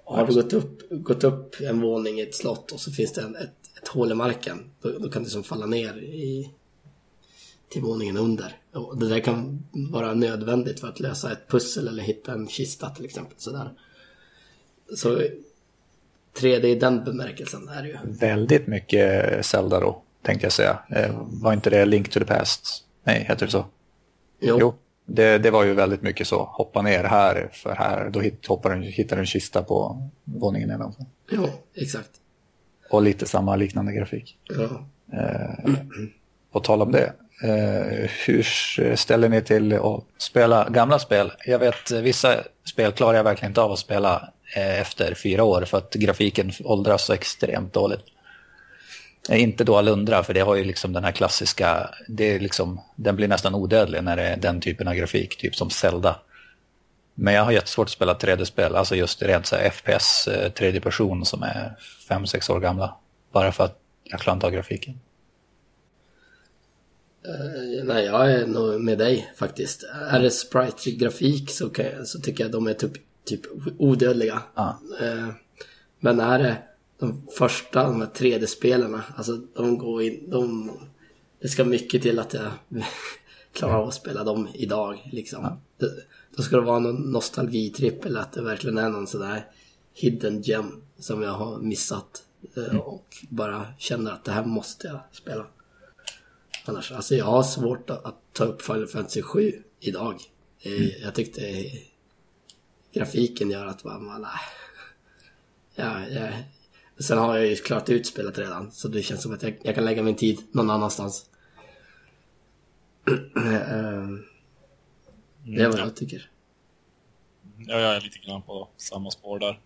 Har du gått upp, gått upp en våning i ett slott och så finns det en, ett, ett hål i marken, då, då kan du som falla ner i, till våningen under. Och det där kan vara nödvändigt för att lösa ett pussel eller hitta en kista till exempel. Sådär. Så 3D i den bemärkelsen är det ju. Väldigt mycket Zelda då, tänkte jag säga. Eh, var inte det Link to the Past? Nej, heter det så? Jo, Jo, det, det var ju väldigt mycket så. Hoppa ner här, för här, då hit, hoppar du, hittar du en kista på våningen nedanför. jo exakt. Och lite samma liknande grafik. Ja. På tal om det, eh, hur ställer ni till att spela gamla spel? Jag vet, eh, vissa spel klarar jag verkligen inte av att spela eh, Eh, efter fyra år för att grafiken åldras så extremt dåligt. Eh, inte då Alundra, för det har ju liksom den här klassiska, det är liksom, den blir nästan odödlig när det är den typen av grafik, typ som Zelda. Men jag har jättesvårt att spela 3D-spel, alltså just rent så här FPS, eh, tredje person som är fem sex år gamla. Bara för att jag klarar inte av grafiken. Uh, Nej, jag är nog med dig faktiskt. Är det sprite-grafik så, jag, så tycker jag de är typ, typ odödliga. Ja. Eh, Men är det de första, de här 3D-spelarna, alltså de går in, de... Det ska mycket till att jag klarar av att spela dem idag liksom. Det, då ska det vara någon nostalgitripp eller att det verkligen är någon sån där hidden gem som jag har missat. eh, Och bara känner att det här måste jag spela. Annars, alltså jag har svårt att, att ta upp Final Fantasy 7 idag. Eh, Jag tyckte grafiken gör att man, man nej. Ja, ja. Sen har jag ju klart ut spelet redan, så det känns som att jag, jag kan lägga min tid någon annanstans. Eh, det är vad jag tycker. Ja, jag är lite grann på samma spår där.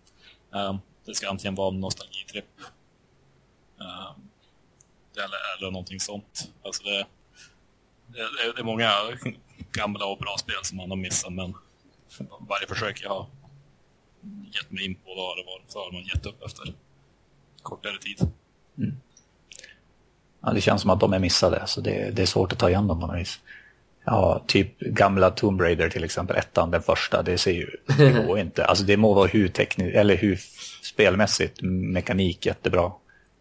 Ehm, det ska antingen vara en nostalgitripp. ehm, eller, eller någonting sånt. Alltså det, det- det är många gamla och bra spel som man har missat, men varje försök jag har gett mig in på då har det varit, så har man gett upp efter kortare tid. Ja, det känns som att de är missade, så det, det är svårt att ta igen dem på något vis. Ja, typ gamla Tomb Raider till exempel, ettan, den första, det ser ju, det går inte. Alltså det må vara hur tekniskt, eller hur spelmässigt, mekanik jättebra,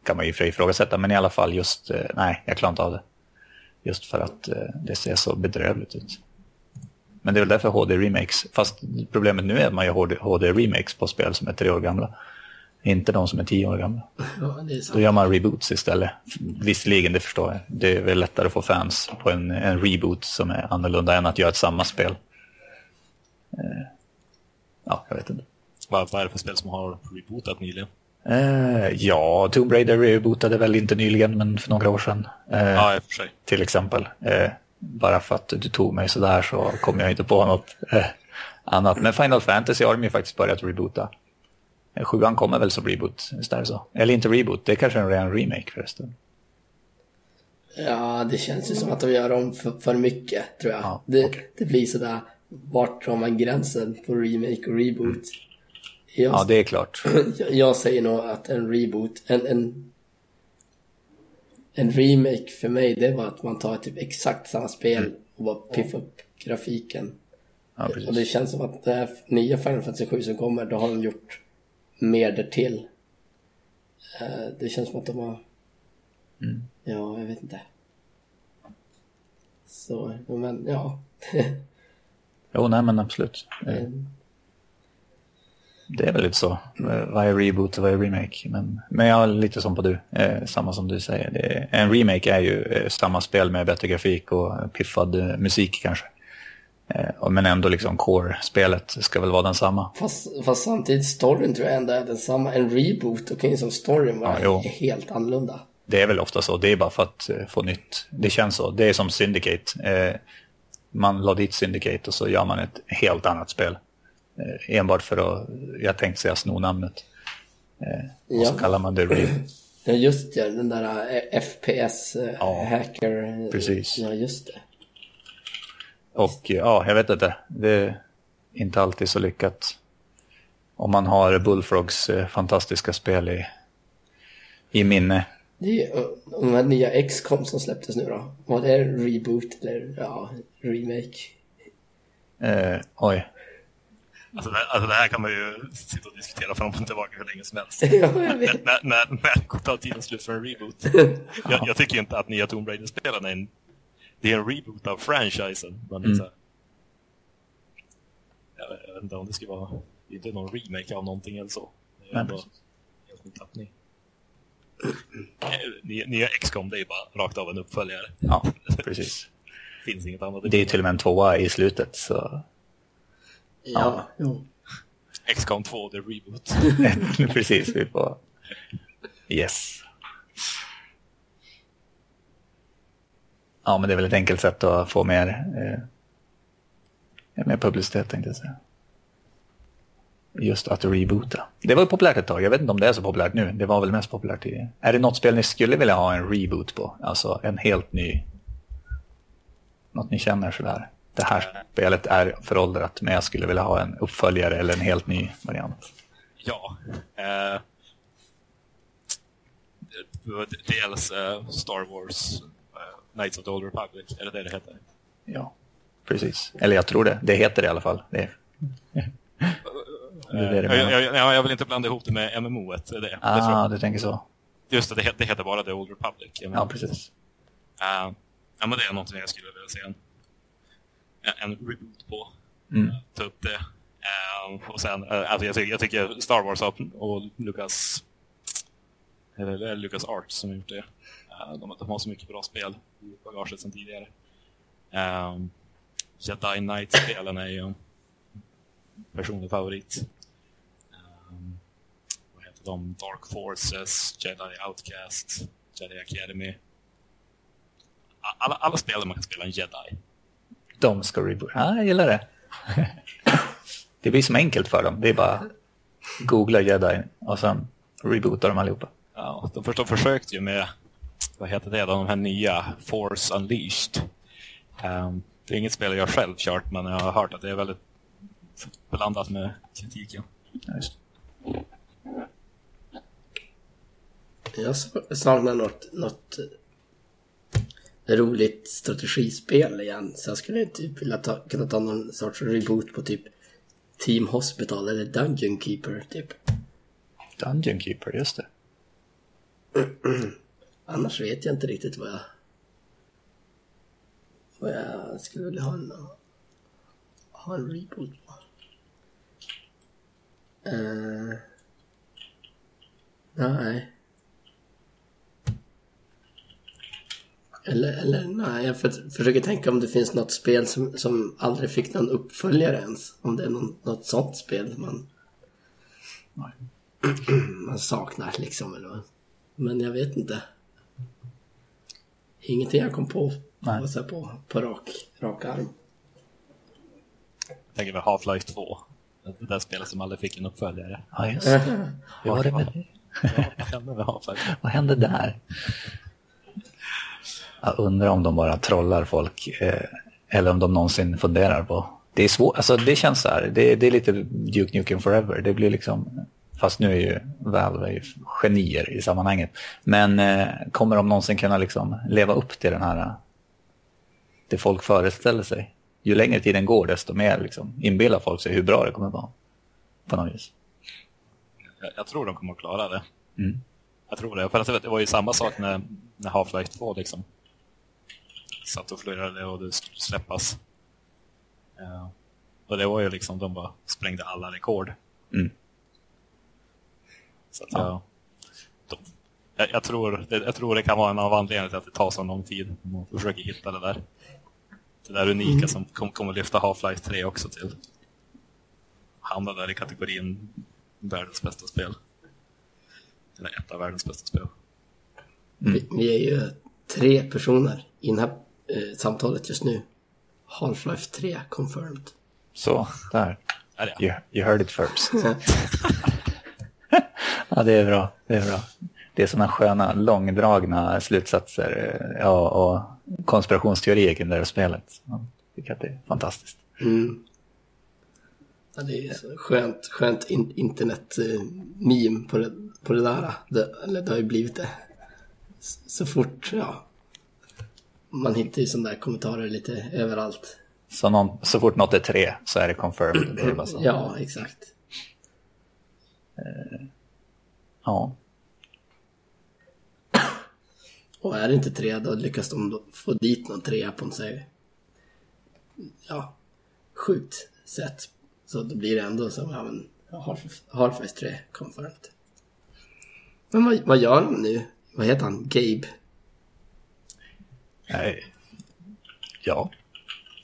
kan man ju ifrågasätta, men i alla fall just, eh, nej, jag klarar inte av det. Just för att eh, det ser så bedrövligt ut. Men det är väl därför HD-remakes, fast problemet nu är att man gör HD-remakes på spel som är tre år gamla. Inte de som är tio år gamla. Ja. Då gör man reboots istället. Visserligen, det förstår jag. Det är väl lättare att få fans på en, en reboot som är annorlunda än att göra ett samma spel. Eh, ja, jag vet inte. Vad, vad är det för spel som har rebootat nyligen? Eh, ja, Tomb Raider rebootade väl inte nyligen, men för några år sedan. Eh, Ja, i och för sig. till exempel. Eh, bara för att du tog mig sådär så kommer jag inte på något eh, annat. Men Final Fantasy har de ju faktiskt börjat reboota. Eh, Sjuan kommer väl som reboot, visst är det så? Eller inte reboot, det är kanske en ren remake förresten. Ja, det känns ju som att de gör om för, för mycket, tror jag. Ja, det, det blir sådär, vart drar man gränsen på remake och reboot? Jag, Ja, det är klart. jag, jag säger nog att en reboot, en, en, en remake för mig, det var att man tar typ exakt samma spel och bara piffar upp grafiken. Ja, och det känns som att det här nya Final Fantasy 7 som kommer, då har de gjort mer därtill. Eh, Det känns som att de har... Mm. Ja, jag vet inte. Så, men ja. Jo, nej men absolut. Eh, Det är väl lite så. Eh, Vad är reboot och vad är remake? Men, men jag är lite som på du. Eh, samma som du säger. Är, en remake är ju eh, samma spel med bättre grafik och piffad eh, musik kanske. Eh, men ändå liksom core-spelet ska väl vara densamma. Fast, fast samtidigt, storyn tror jag ändå är densamma. En reboot, då kan ju som storyn vara Ja, helt annorlunda. Det är väl ofta så. Det är bara för att eh, få nytt. Det känns så. Det är som Syndicate. Eh, man la dit Syndicate och så gör man ett helt annat spel. Eh, enbart för att, jag tänkte säga sno namnet. Eh, och så Ja. kallar man det reboot. Ja, just det. Den där eh, FPS eh, Ja, precis. Ja, just det. Och ja, jag vet inte. Det är inte alltid så lyckat. Om man har Bullfrogs fantastiska spel i, i minne. Det är de här nya XCOM som släpptes nu då. Var det reboot eller ja, remake? Eh, oj. Alltså det, alltså det här kan man ju sitta och diskutera fram och tillbaka hur länge som helst. ja, vet. när, när, när tar tiden slut för en reboot? jag, jag tycker inte att nya Tomb Raider-spelen är en... Det är en reboot av franchisen. Men Mm. så här, jag, jag vet inte om det ska vara... Det är inte någon remake av någonting eller så. Det är Nej, ändå helt nytt tappning. Nya, nya XCOM, det är bara rakt av en uppföljare. Ja, precis. finns inget annat. Det är till och med en tvåa i slutet. Så Ja, jo. XCOM 2, the reboot. precis, vi får... Yes. Ja, men det är väl ett enkelt sätt att få mer, eh, mer publicitet tänkte jag säga. Just att reboota. Det var ju populärt ett tag. Jag vet inte om det är så populärt nu. Det var väl mest populärt tidigare. Är det något spel ni skulle vilja ha en reboot på? Alltså en helt ny... Något ni känner sådär. Det här spelet är föråldrat men jag skulle vilja ha en uppföljare eller en helt ny variant. Ja. Eh, dels eh, Star Wars eh, Knights of the Old Republic, är det det det heter? Ja, precis. Eller jag tror det. Det heter det i alla fall. Det. Det det det Eh, jag, jag, jag, vill inte blanda ihop det med MMO. -et, det, det Ah, jag. du tänker så. Just det, det heter, bara The Old Republic. Ja, precis. Eh, ja, men det är någonting jag skulle vilja se en, en, reboot på. Mm. Eh, Ta upp det. Eh, och sen, eh, alltså jag, tycker, jag tycker Star Wars och Lucas eller Lucas Arts som har gjort det. Eh, de, de har så mycket bra spel i bagaget sedan tidigare. Um, Jedi Knight-spelen är ju en personlig favorit. Um, vad heter de? Dark Forces, Jedi Outcast, Jedi Academy. Alla, alla spel där man kan spela en jedi. De ska reboot. Ja, jag gillar det. det blir som enkelt för dem. Det är bara googla jedi och sen reboota dem allihopa. Ja, de, först, de försökte ju med, vad heter det, de här nya Force Unleashed. Ehm, det är inget spel jag själv kört, men jag har hört att det är väldigt blandat med kritiken. Ja, just. Jag sa- saknar något, något roligt strategispel igen. Så jag skulle typ vilja ta, kunna ta någon sorts reboot på typ Team Hospital eller Dungeon Keeper typ. Dungeon Keeper, just det. Annars vet jag inte riktigt vad jag... Vad jag skulle vilja ha en... Ha en reboot på. Uh, nej. Eller, eller nej, jag för, försöker tänka om det finns något spel som, som aldrig fick någon uppföljare ens. Om det är någon, något sånt spel man, man saknar liksom. Eller vad. Men jag vet inte. Ingenting jag kom på, Nej. på, på, på rak, rak arm. Jag tänker väl Half-Life 2. Det där spelet som aldrig fick en uppföljare. Ja, just det. Hur var det med det? Ja, vad hände med Half-Life? Vad hände där? Jag undrar om de bara trollar folk eh, eller om de någonsin funderar på. Det är svårt, alltså det känns så här, det, det är lite Duke Nukem Forever. Det blir liksom, fast nu är ju Valve är ju genier i sammanhanget. Men eh, kommer de någonsin kunna liksom leva upp till den här, det folk föreställer sig? Ju längre tiden går desto mer liksom inbillar folk sig hur bra det kommer vara. På något vis. Jag, jag tror de kommer att klara det. Mm. Jag tror det. För att det var ju samma sak när, när Half-Life 2 liksom satt och flöjade och det skulle släppas. Ja. Och det var ju liksom, de bara sprängde alla rekord. Mm. Så att jag, de, jag, jag, tror, det, jag tror det kan vara en av anledningarna till att det tar så lång tid. Man försöker hitta det där. Det där unika Mm. som kom, kommer lyfta Half-Life 3 också till. Hamna där i kategorin världens bästa spel. Eller ett av världens bästa spel. Vi, vi är ju tre personer i det här eh, samtalet just nu. Half-Life 3 confirmed. Så, där. You, you heard it first. ja, det är bra. Det är bra. Det är sådana sköna, långdragna slutsatser eh, ja, och konspirationsteorier kring det här spelet. Jag tycker att det är fantastiskt. Mm. Ja, det är skönt, skönt in, internet-meme på det, på det där. Det, eller det har ju blivit det. Så, så fort, ja. Man hittar ju sådana där kommentarer lite överallt. Så, någon, så fort något är tre så är det confirmed. Det är. Ja, exakt. ja. Och är det inte tre, då lyckas de få dit någon trea på en sig. Ja, sjukt sätt. Så då blir det ändå som, ja men, Half- Half-Life 3 confirmed. Men vad, vad gör de nu? Vad heter han? Gabe? Nej. Ja.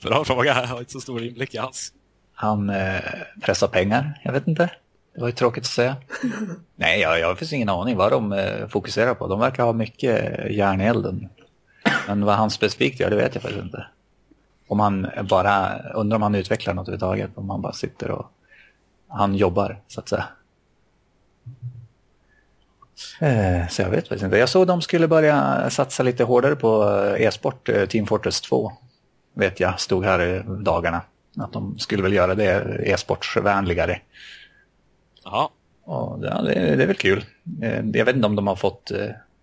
Bra fråga, jag har inte så stor inblick alls. Han eh, pressar pengar. Jag vet inte. Det var ju tråkigt att säga. Nej, jag, jag har ingen aning vad de eh, fokuserar på. De verkar ha mycket järn i elden. Men vad han specifikt gör, det vet jag faktiskt inte. Om han bara, undrar om han utvecklar något överhuvudtaget. Om han bara sitter och, han jobbar så att säga. Eh, så jag vet faktiskt inte. Jag såg de skulle börja satsa lite hårdare på eh, e-sport, eh, Team Fortress 2. Vet jag, stod här i dagarna. Att de skulle väl göra det e-sportsvänligare. Ja, det, det är väl kul. Jag vet inte om de har fått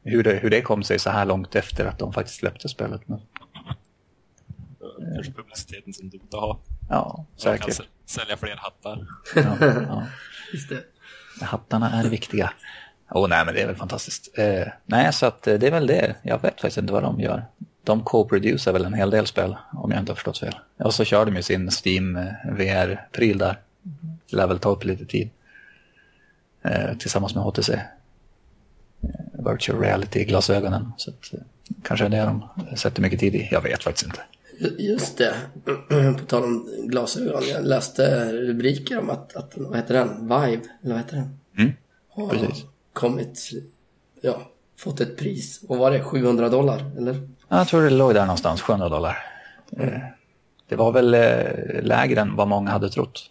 hur det, hur det kom sig så här långt efter att de faktiskt släppte spelet. Men, kanske publiciteten som Dota har. ja, Man kan säkert. säl- sälja fler hattar. Ja, ja. Just det. Hattarna är viktiga. Åh nej, men det är väl fantastiskt. Eh, nej, så att eh, det är väl det. Jag vet faktiskt inte vad de gör. De co-producerar väl en hel del spel, om jag inte har förstått fel. Och så kör de ju sin Steam eh, VR-pryl där. Lär väl ta upp lite tid. Eh, tillsammans med HTC. Eh, virtual reality-glasögonen. Så att, kanske är det de sätter mycket tid i. Jag vet faktiskt inte. Just det. På tal om glasögon. Jag läste rubriker om att, att vad heter den? Vive, eller vad heter den? Mm, precis. Kommit, ja, fått ett pris. Och var det 700 dollar, eller? Jag tror det låg där någonstans, 700 dollar. Eh, Det var väl eh, lägre än vad många hade trott.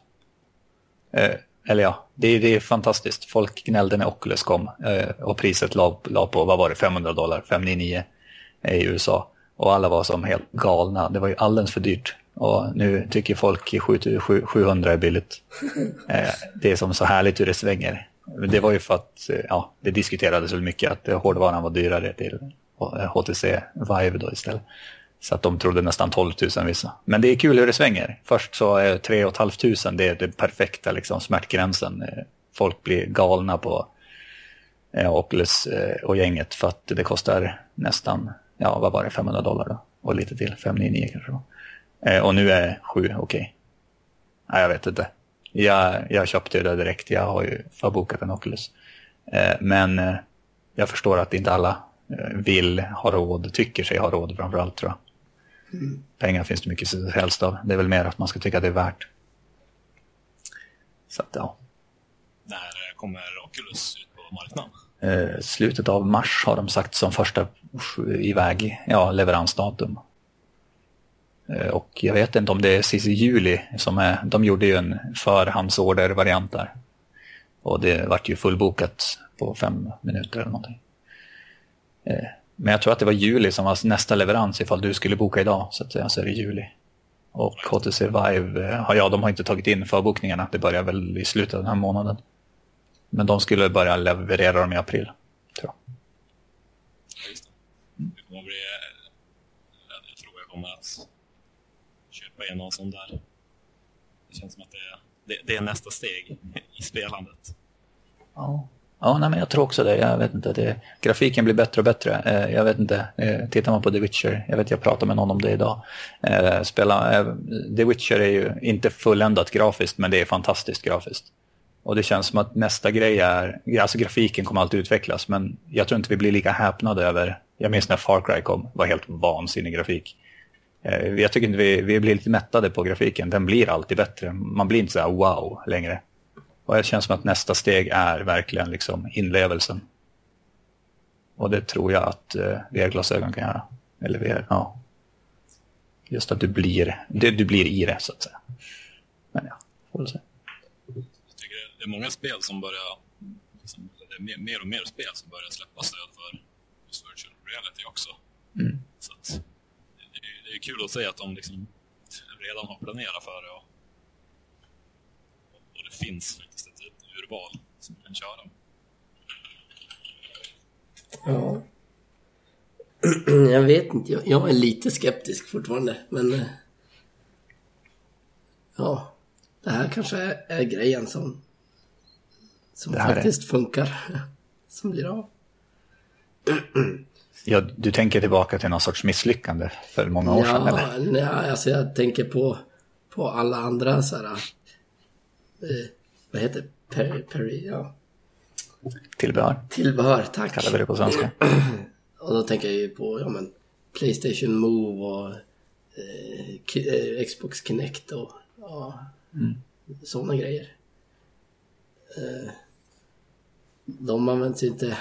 Eh, Eller ja, det är, det är fantastiskt. Folk gnällde när Oculus kom eh, och priset la, la på, vad var det, 500 dollar, 599 i USA. Och alla var som helt galna. Det var ju alldeles för dyrt. Och nu tycker folk 7 7 700 är billigt. Det är som så härligt hur det svänger. Det var ju för att eh, ja, det diskuterades väl mycket att hårdvaran var dyrare till HTC Vive då istället. Så att de trodde nästan 12 000 vissa. Men det är kul hur det svänger. Först så är 3 500 det är det perfekta liksom, smärtgränsen. Eh, folk blir galna på eh, Oculus och gänget för att det kostar nästan, ja vad var det, 500 dollar då? Och lite till, 599 kanske då. Och nu är 7 okej. Okay. Nej, jag vet inte. Jag, jag köpte det direkt, jag har ju förbokat en Oculus. Eh, men eh, jag förstår att inte alla eh, vill ha råd, tycker sig ha råd framförallt tror jag. Mm. Pengar finns det mycket helst av. Det är väl mer att man ska tycka att det är värt. Så att, ja. När kommer Oculus ut på marknaden? Eh, slutet av mars har de sagt som första iväg, ja, leveransdatum. Eh, och jag vet inte om det är Cissi-Juli, som är, de gjorde ju en förhandsorder-variant där. Och det vart ju fullbokat på fem minuter eller någonting. Eh, men jag tror att det var juli som var nästa leverans ifall du skulle boka idag. Så att säga så är det juli. Och HTC Vive, eh, ja de har inte tagit in förbokningarna. Det börjar väl i slutet av den här månaden. Men de skulle börja leverera dem i april. Tror jag. Det kommer bli, jag tror jag kommer att köpa och sån där. Det känns som att det är, det, det är nästa steg i spelandet. Ja. Ja, nej, men jag tror också det. Jag vet inte, det, grafiken blir bättre och bättre. Eh, jag vet inte, eh, tittar man på The Witcher, jag vet jag pratade med någon om det idag. Eh, spela, eh, The Witcher är ju inte fulländat grafiskt, men det är fantastiskt grafiskt. Och det känns som att nästa grej är, alltså grafiken kommer alltid utvecklas, men jag tror inte vi blir lika häpnade över, jag minns när Far Cry kom, var helt vansinnig grafik. Eh, jag tycker inte vi, vi blir lite mättade på grafiken, den blir alltid bättre. Man blir inte så här wow längre. Och det känns som att nästa steg är verkligen liksom inlevelsen. Och det tror jag att eh, VR-glasögon kan göra. Eller VR, ja. Just att du blir, du, du blir i det, så att säga. Men ja, får väl se. Jag tycker det är många spel som börjar, liksom, det är mer, mer och mer spel som börjar släppa stöd för just virtual reality också. Mm. Det, är kul att se att de liksom redan har planerat för det och, och det finns val som kan köra. Ja. Jag vet inte, jag, jag är lite skeptisk fortfarande, men... Eh, ja, det här kanske är, är grejen som, som faktiskt är... funkar. Som blir av. Ja, du tänker tillbaka till någon sorts misslyckande för många år ja, sedan, eller? Ja, alltså jag tänker på, på alla andra så här... Eh, vad heter? Perry, Perry, ja. Tillbehör. Tillbehör, tack. Kallar vi det på svenska. och då tänker jag ju på ja, men, Playstation Move och eh, eh Xbox Kinect och ja, mm. sådana grejer. Eh, de används inte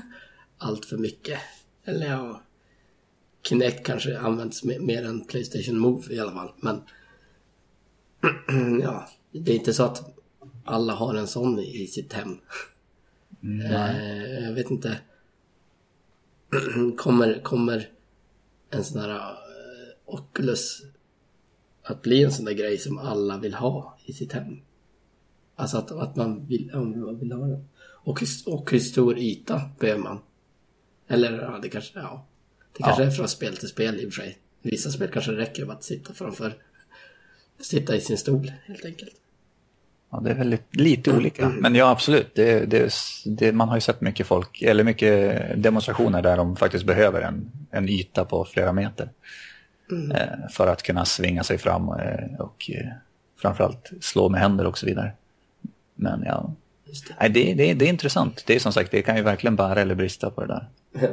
allt för mycket. Eller ja, Kinect kanske används mer än Playstation Move i alla fall. Men ja, det är inte så att alla har en sån i sitt hem. Mm. Eh, jag vet inte. kommer, kommer en sån här uh, Oculus att bli en sån där grej som alla vill ha i sitt hem? Alltså att, att man vill, ja, man vill ha den. Och, och hur stor yta behöver man? Eller ja, det kanske, ja. Det kanske ja. är från spel till spel i och för sig. Vissa spel kanske räcker med att sitta framför, sitta i sin stol helt enkelt. Ja, det är väldigt lite olika. Men ja, absolut. Det, det, det, man har ju sett mycket folk, eller mycket demonstrationer där de faktiskt behöver en, en yta på flera meter. Mm. Eh, för att kunna svinga sig fram eh, och eh, framförallt slå med händer och så vidare. Men ja, det. Nej, det, det, det är intressant. Det är som sagt, det kan ju verkligen bära eller brista på det där. Ja.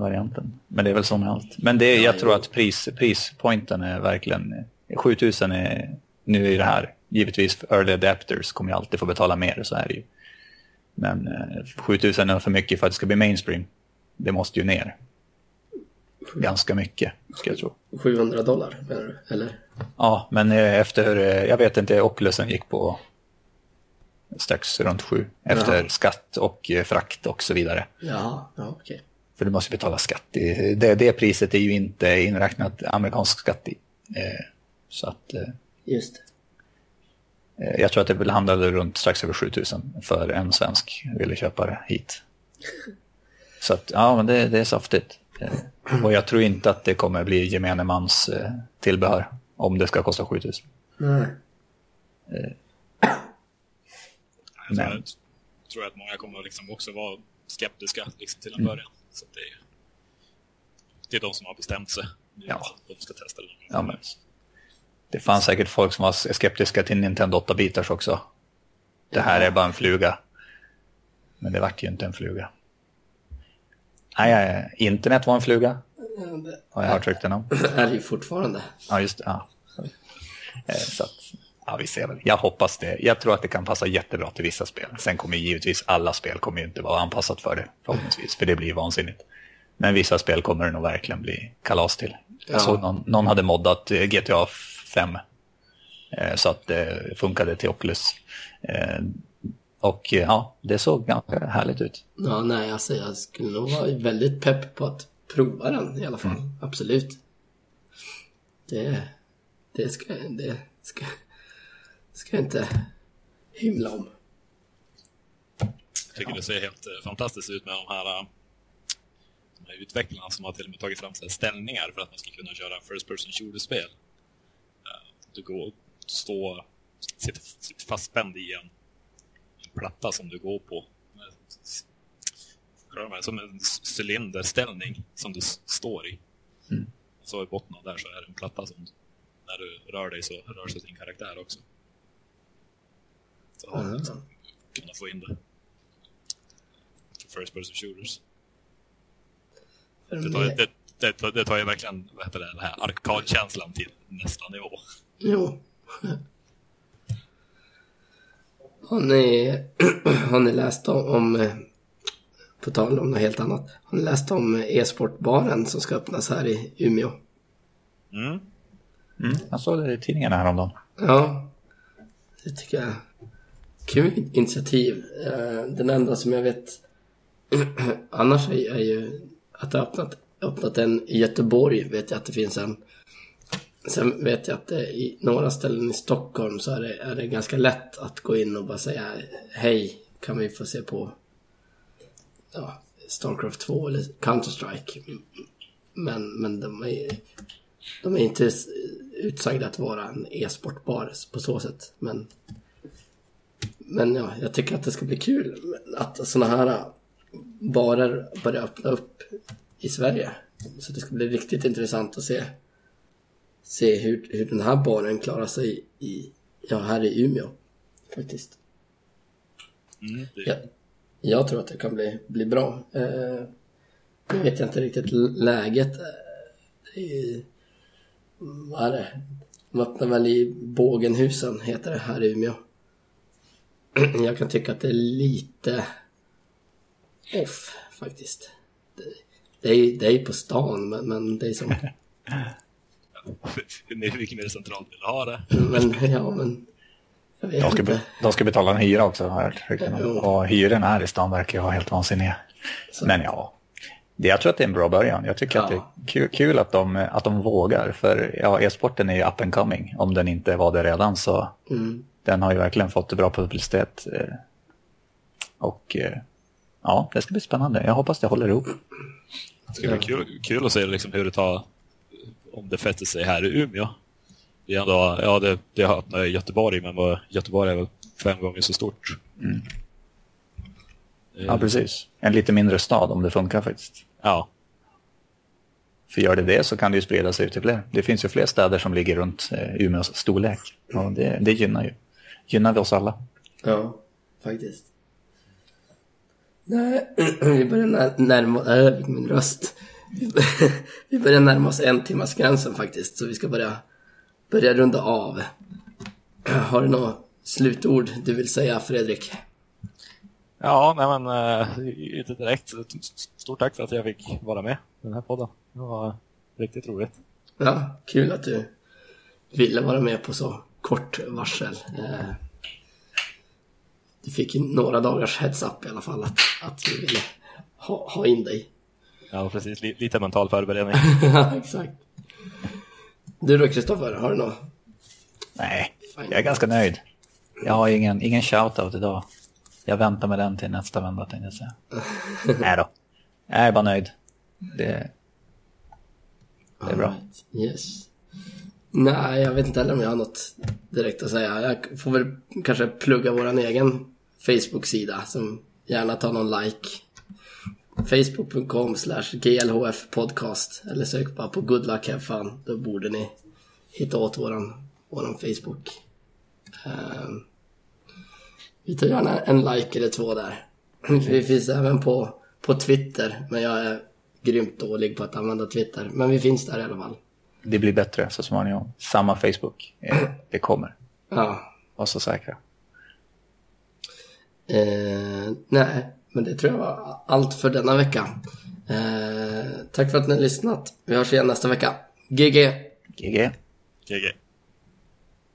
Varianten. Men det är väl så med allt. Men det, jag tror att pris, prispointen är verkligen, 7000 är nu i det här givetvis early adapters kommer ju alltid få betala mer, så är det ju. Men eh, 7000 är för mycket för att det ska bli mainstream. Det måste ju ner. Ganska mycket, ska jag tro. 700 dollar menar du, eller? Ja, men eh, efter, eh, jag vet inte, Oculusen gick på strax runt sju. Efter Jaha. skatt och eh, frakt och så vidare. Ja, ja okej. För du måste betala skatt. Det, det priset är ju inte inräknat amerikansk skatt i. Eh, så att... Eh, Just det. Jag tror att det handlade runt strax över 7000 för en svensk ville köpa det hit. Så att, ja, men det, det är saftigt. Och jag tror inte att det kommer bli gemene mans eh, tillbehör om det ska kosta 7000. Nej. Jag Men- tror, tror jag att många kommer liksom också vara skeptiska liksom, till en början. Så det, är, det är de som har bestämt sig. Ja. De ska testa det. Ja, men det fanns säkert folk som var skeptiska till Nintendo 8-bitars också. Det här är bara en fluga. Men det vart ju inte en fluga. Nej, internet var en fluga. Har jag hört rykten om. är det ju fortfarande. Ja, just det. Ja. Eh, Så att, ja, vi ser väl. Jag hoppas det. Jag tror att det kan passa jättebra till vissa spel. Sen kommer givetvis alla spel kommer inte vara anpassat för det, förhoppningsvis, för det blir vansinnigt. Men vissa spel kommer det nog verkligen bli kalas till. Jag Ja. såg någon, någon hade moddat eh, GTA 5 eh, så att det funkade till Oculus. Eh, Och eh, ja, det såg ganska härligt ut. Ja, nej, alltså jag skulle nog vara väldigt pepp på att prova den i alla fall. Absolut. Det, det ska, det ska, ska jag inte hymla om. Jag tycker det ser helt eh, fantastiskt ut med de här, eh, de här utvecklarna som har till och med tagit fram ställningar för att man ska kunna köra First Person Shooter-spel. Eh, Du går och står, sitter, sitter fastspänd i en, en platta som du går på. Som en cylinderställning som du står i. Mm. Och så i botten av där så är det en platta som när du rör dig så rör sig din karaktär också. Har du Mhm. liksom kunnat få in det first person shooters. Det tar, det, det, tar- det tar ju verkligen vad heter det, den här arkadkänslan till nästa nivå. Jo. Har ni, har ni läst om, om, på tal om något helt annat, har ni läst om e-sportbaren som ska öppnas här i Umeå? Mm. Mm. Jag såg det i tidningarna häromdagen. Ja, det tycker jag. Kul initiativ. Eh, den enda som jag vet annars är, ju att det har öppnat, öppnat en i Göteborg. Vet jag att det finns en. Sen vet jag att det, i några ställen i Stockholm så är det, är det ganska lätt att gå in och bara säga hej, kan vi få se på ja, Starcraft 2 eller Counter-Strike. Men, men de är de är inte utsagda att vara en e-sportbar på så sätt. Men, men ja, jag tycker att det ska bli kul att sådana här barer börjar öppna upp i Sverige. Så det ska bli riktigt intressant att se, se hur, hur den här baren klarar sig i, ja, här i Umeå. Faktiskt. Mm. Det, Ja, jag tror att det kan bli, bli bra. Eh, nu vet jag inte riktigt läget. eh, I, vad är det? De öppnar väl i Bågenhusen, heter det, här i Umeå. Jag kan tycka att det är lite off, faktiskt. Det, det är ju det är på stan, men, men det är som... hur mycket mer centralt vill ha det? Men, ja, men... Jag vet De ska, inte. de ska betala en hyra också, har jag hört. Och hyrorna här i stan verkar ju vara helt vansinniga. Så. Men ja, det, jag tror att det är en bra början. Jag tycker att det är Ja. kul, kul att, de, att de vågar. För ja, e-sporten är ju up and coming. Om den inte var det redan så Mm. Den har ju verkligen fått bra publicitet. eh, Och eh, ja, det ska bli spännande. Jag hoppas det håller ihop. Det ska bli kul, kul att se liksom hur det tar, om det fäster sig här i Umeå. Det är ändå, ja det, det har öppnat i Göteborg, men vad- Göteborg är väl fem gånger så stort. Mm. Eh, Ja, precis. En lite mindre stad om det funkar faktiskt. Ja, För gör det det så kan det ju sprida sig ut till fler. Det finns ju fler städer som ligger runt eh, Umeås storlek. Och det, det gynnar ju. Gynnar vi oss alla. Ja, faktiskt. Nej, vi börjar när- närma äh, min röst. Vi börjar närma oss en timmas gränsen faktiskt, så vi ska börja, börja runda av. Har du några slutord du vill säga, Fredrik? ja nej men eh, inte direkt. Stort tack för att jag fick vara med i den här podden. Det var riktigt roligt. Ja, kul att du ville vara med på så kort varsel. Eh, Du fick ju några dagars heads up i alla fall att, att vi ville ha, ha in dig. Ja, precis. Li- Lite mental förberedning. Ja, exakt. Du då, Kristoffer, har du något? Nej, jag är ganska nöjd. Jag har ingen, ingen shout-out idag. Jag väntar med den till nästa vända tänkte jag säga. Nej då. Jag är bara nöjd. Det, Det är bra. Alright, Yes. Nej, jag vet inte heller om jag har något direkt att säga. Jag får väl kanske plugga våran egen Facebook-sida som gärna tar någon like. Facebook.com slash GLHF podcast eller sök bara på Good Luck Have Fun. Då borde ni hitta åt våran, våran Facebook. Um, vi tar gärna en like eller två där. Vi finns även på, på Twitter, men jag är grymt dålig på att använda Twitter. Men vi finns där i alla fall. Det blir bättre så småningom. Samma Facebook. Eh, Det kommer. Ja, Var så säkra. Eh, nej, men det tror jag var allt för denna vecka. Eh, tack för att ni har lyssnat. Vi hörs igen nästa vecka. GG! GG. GG.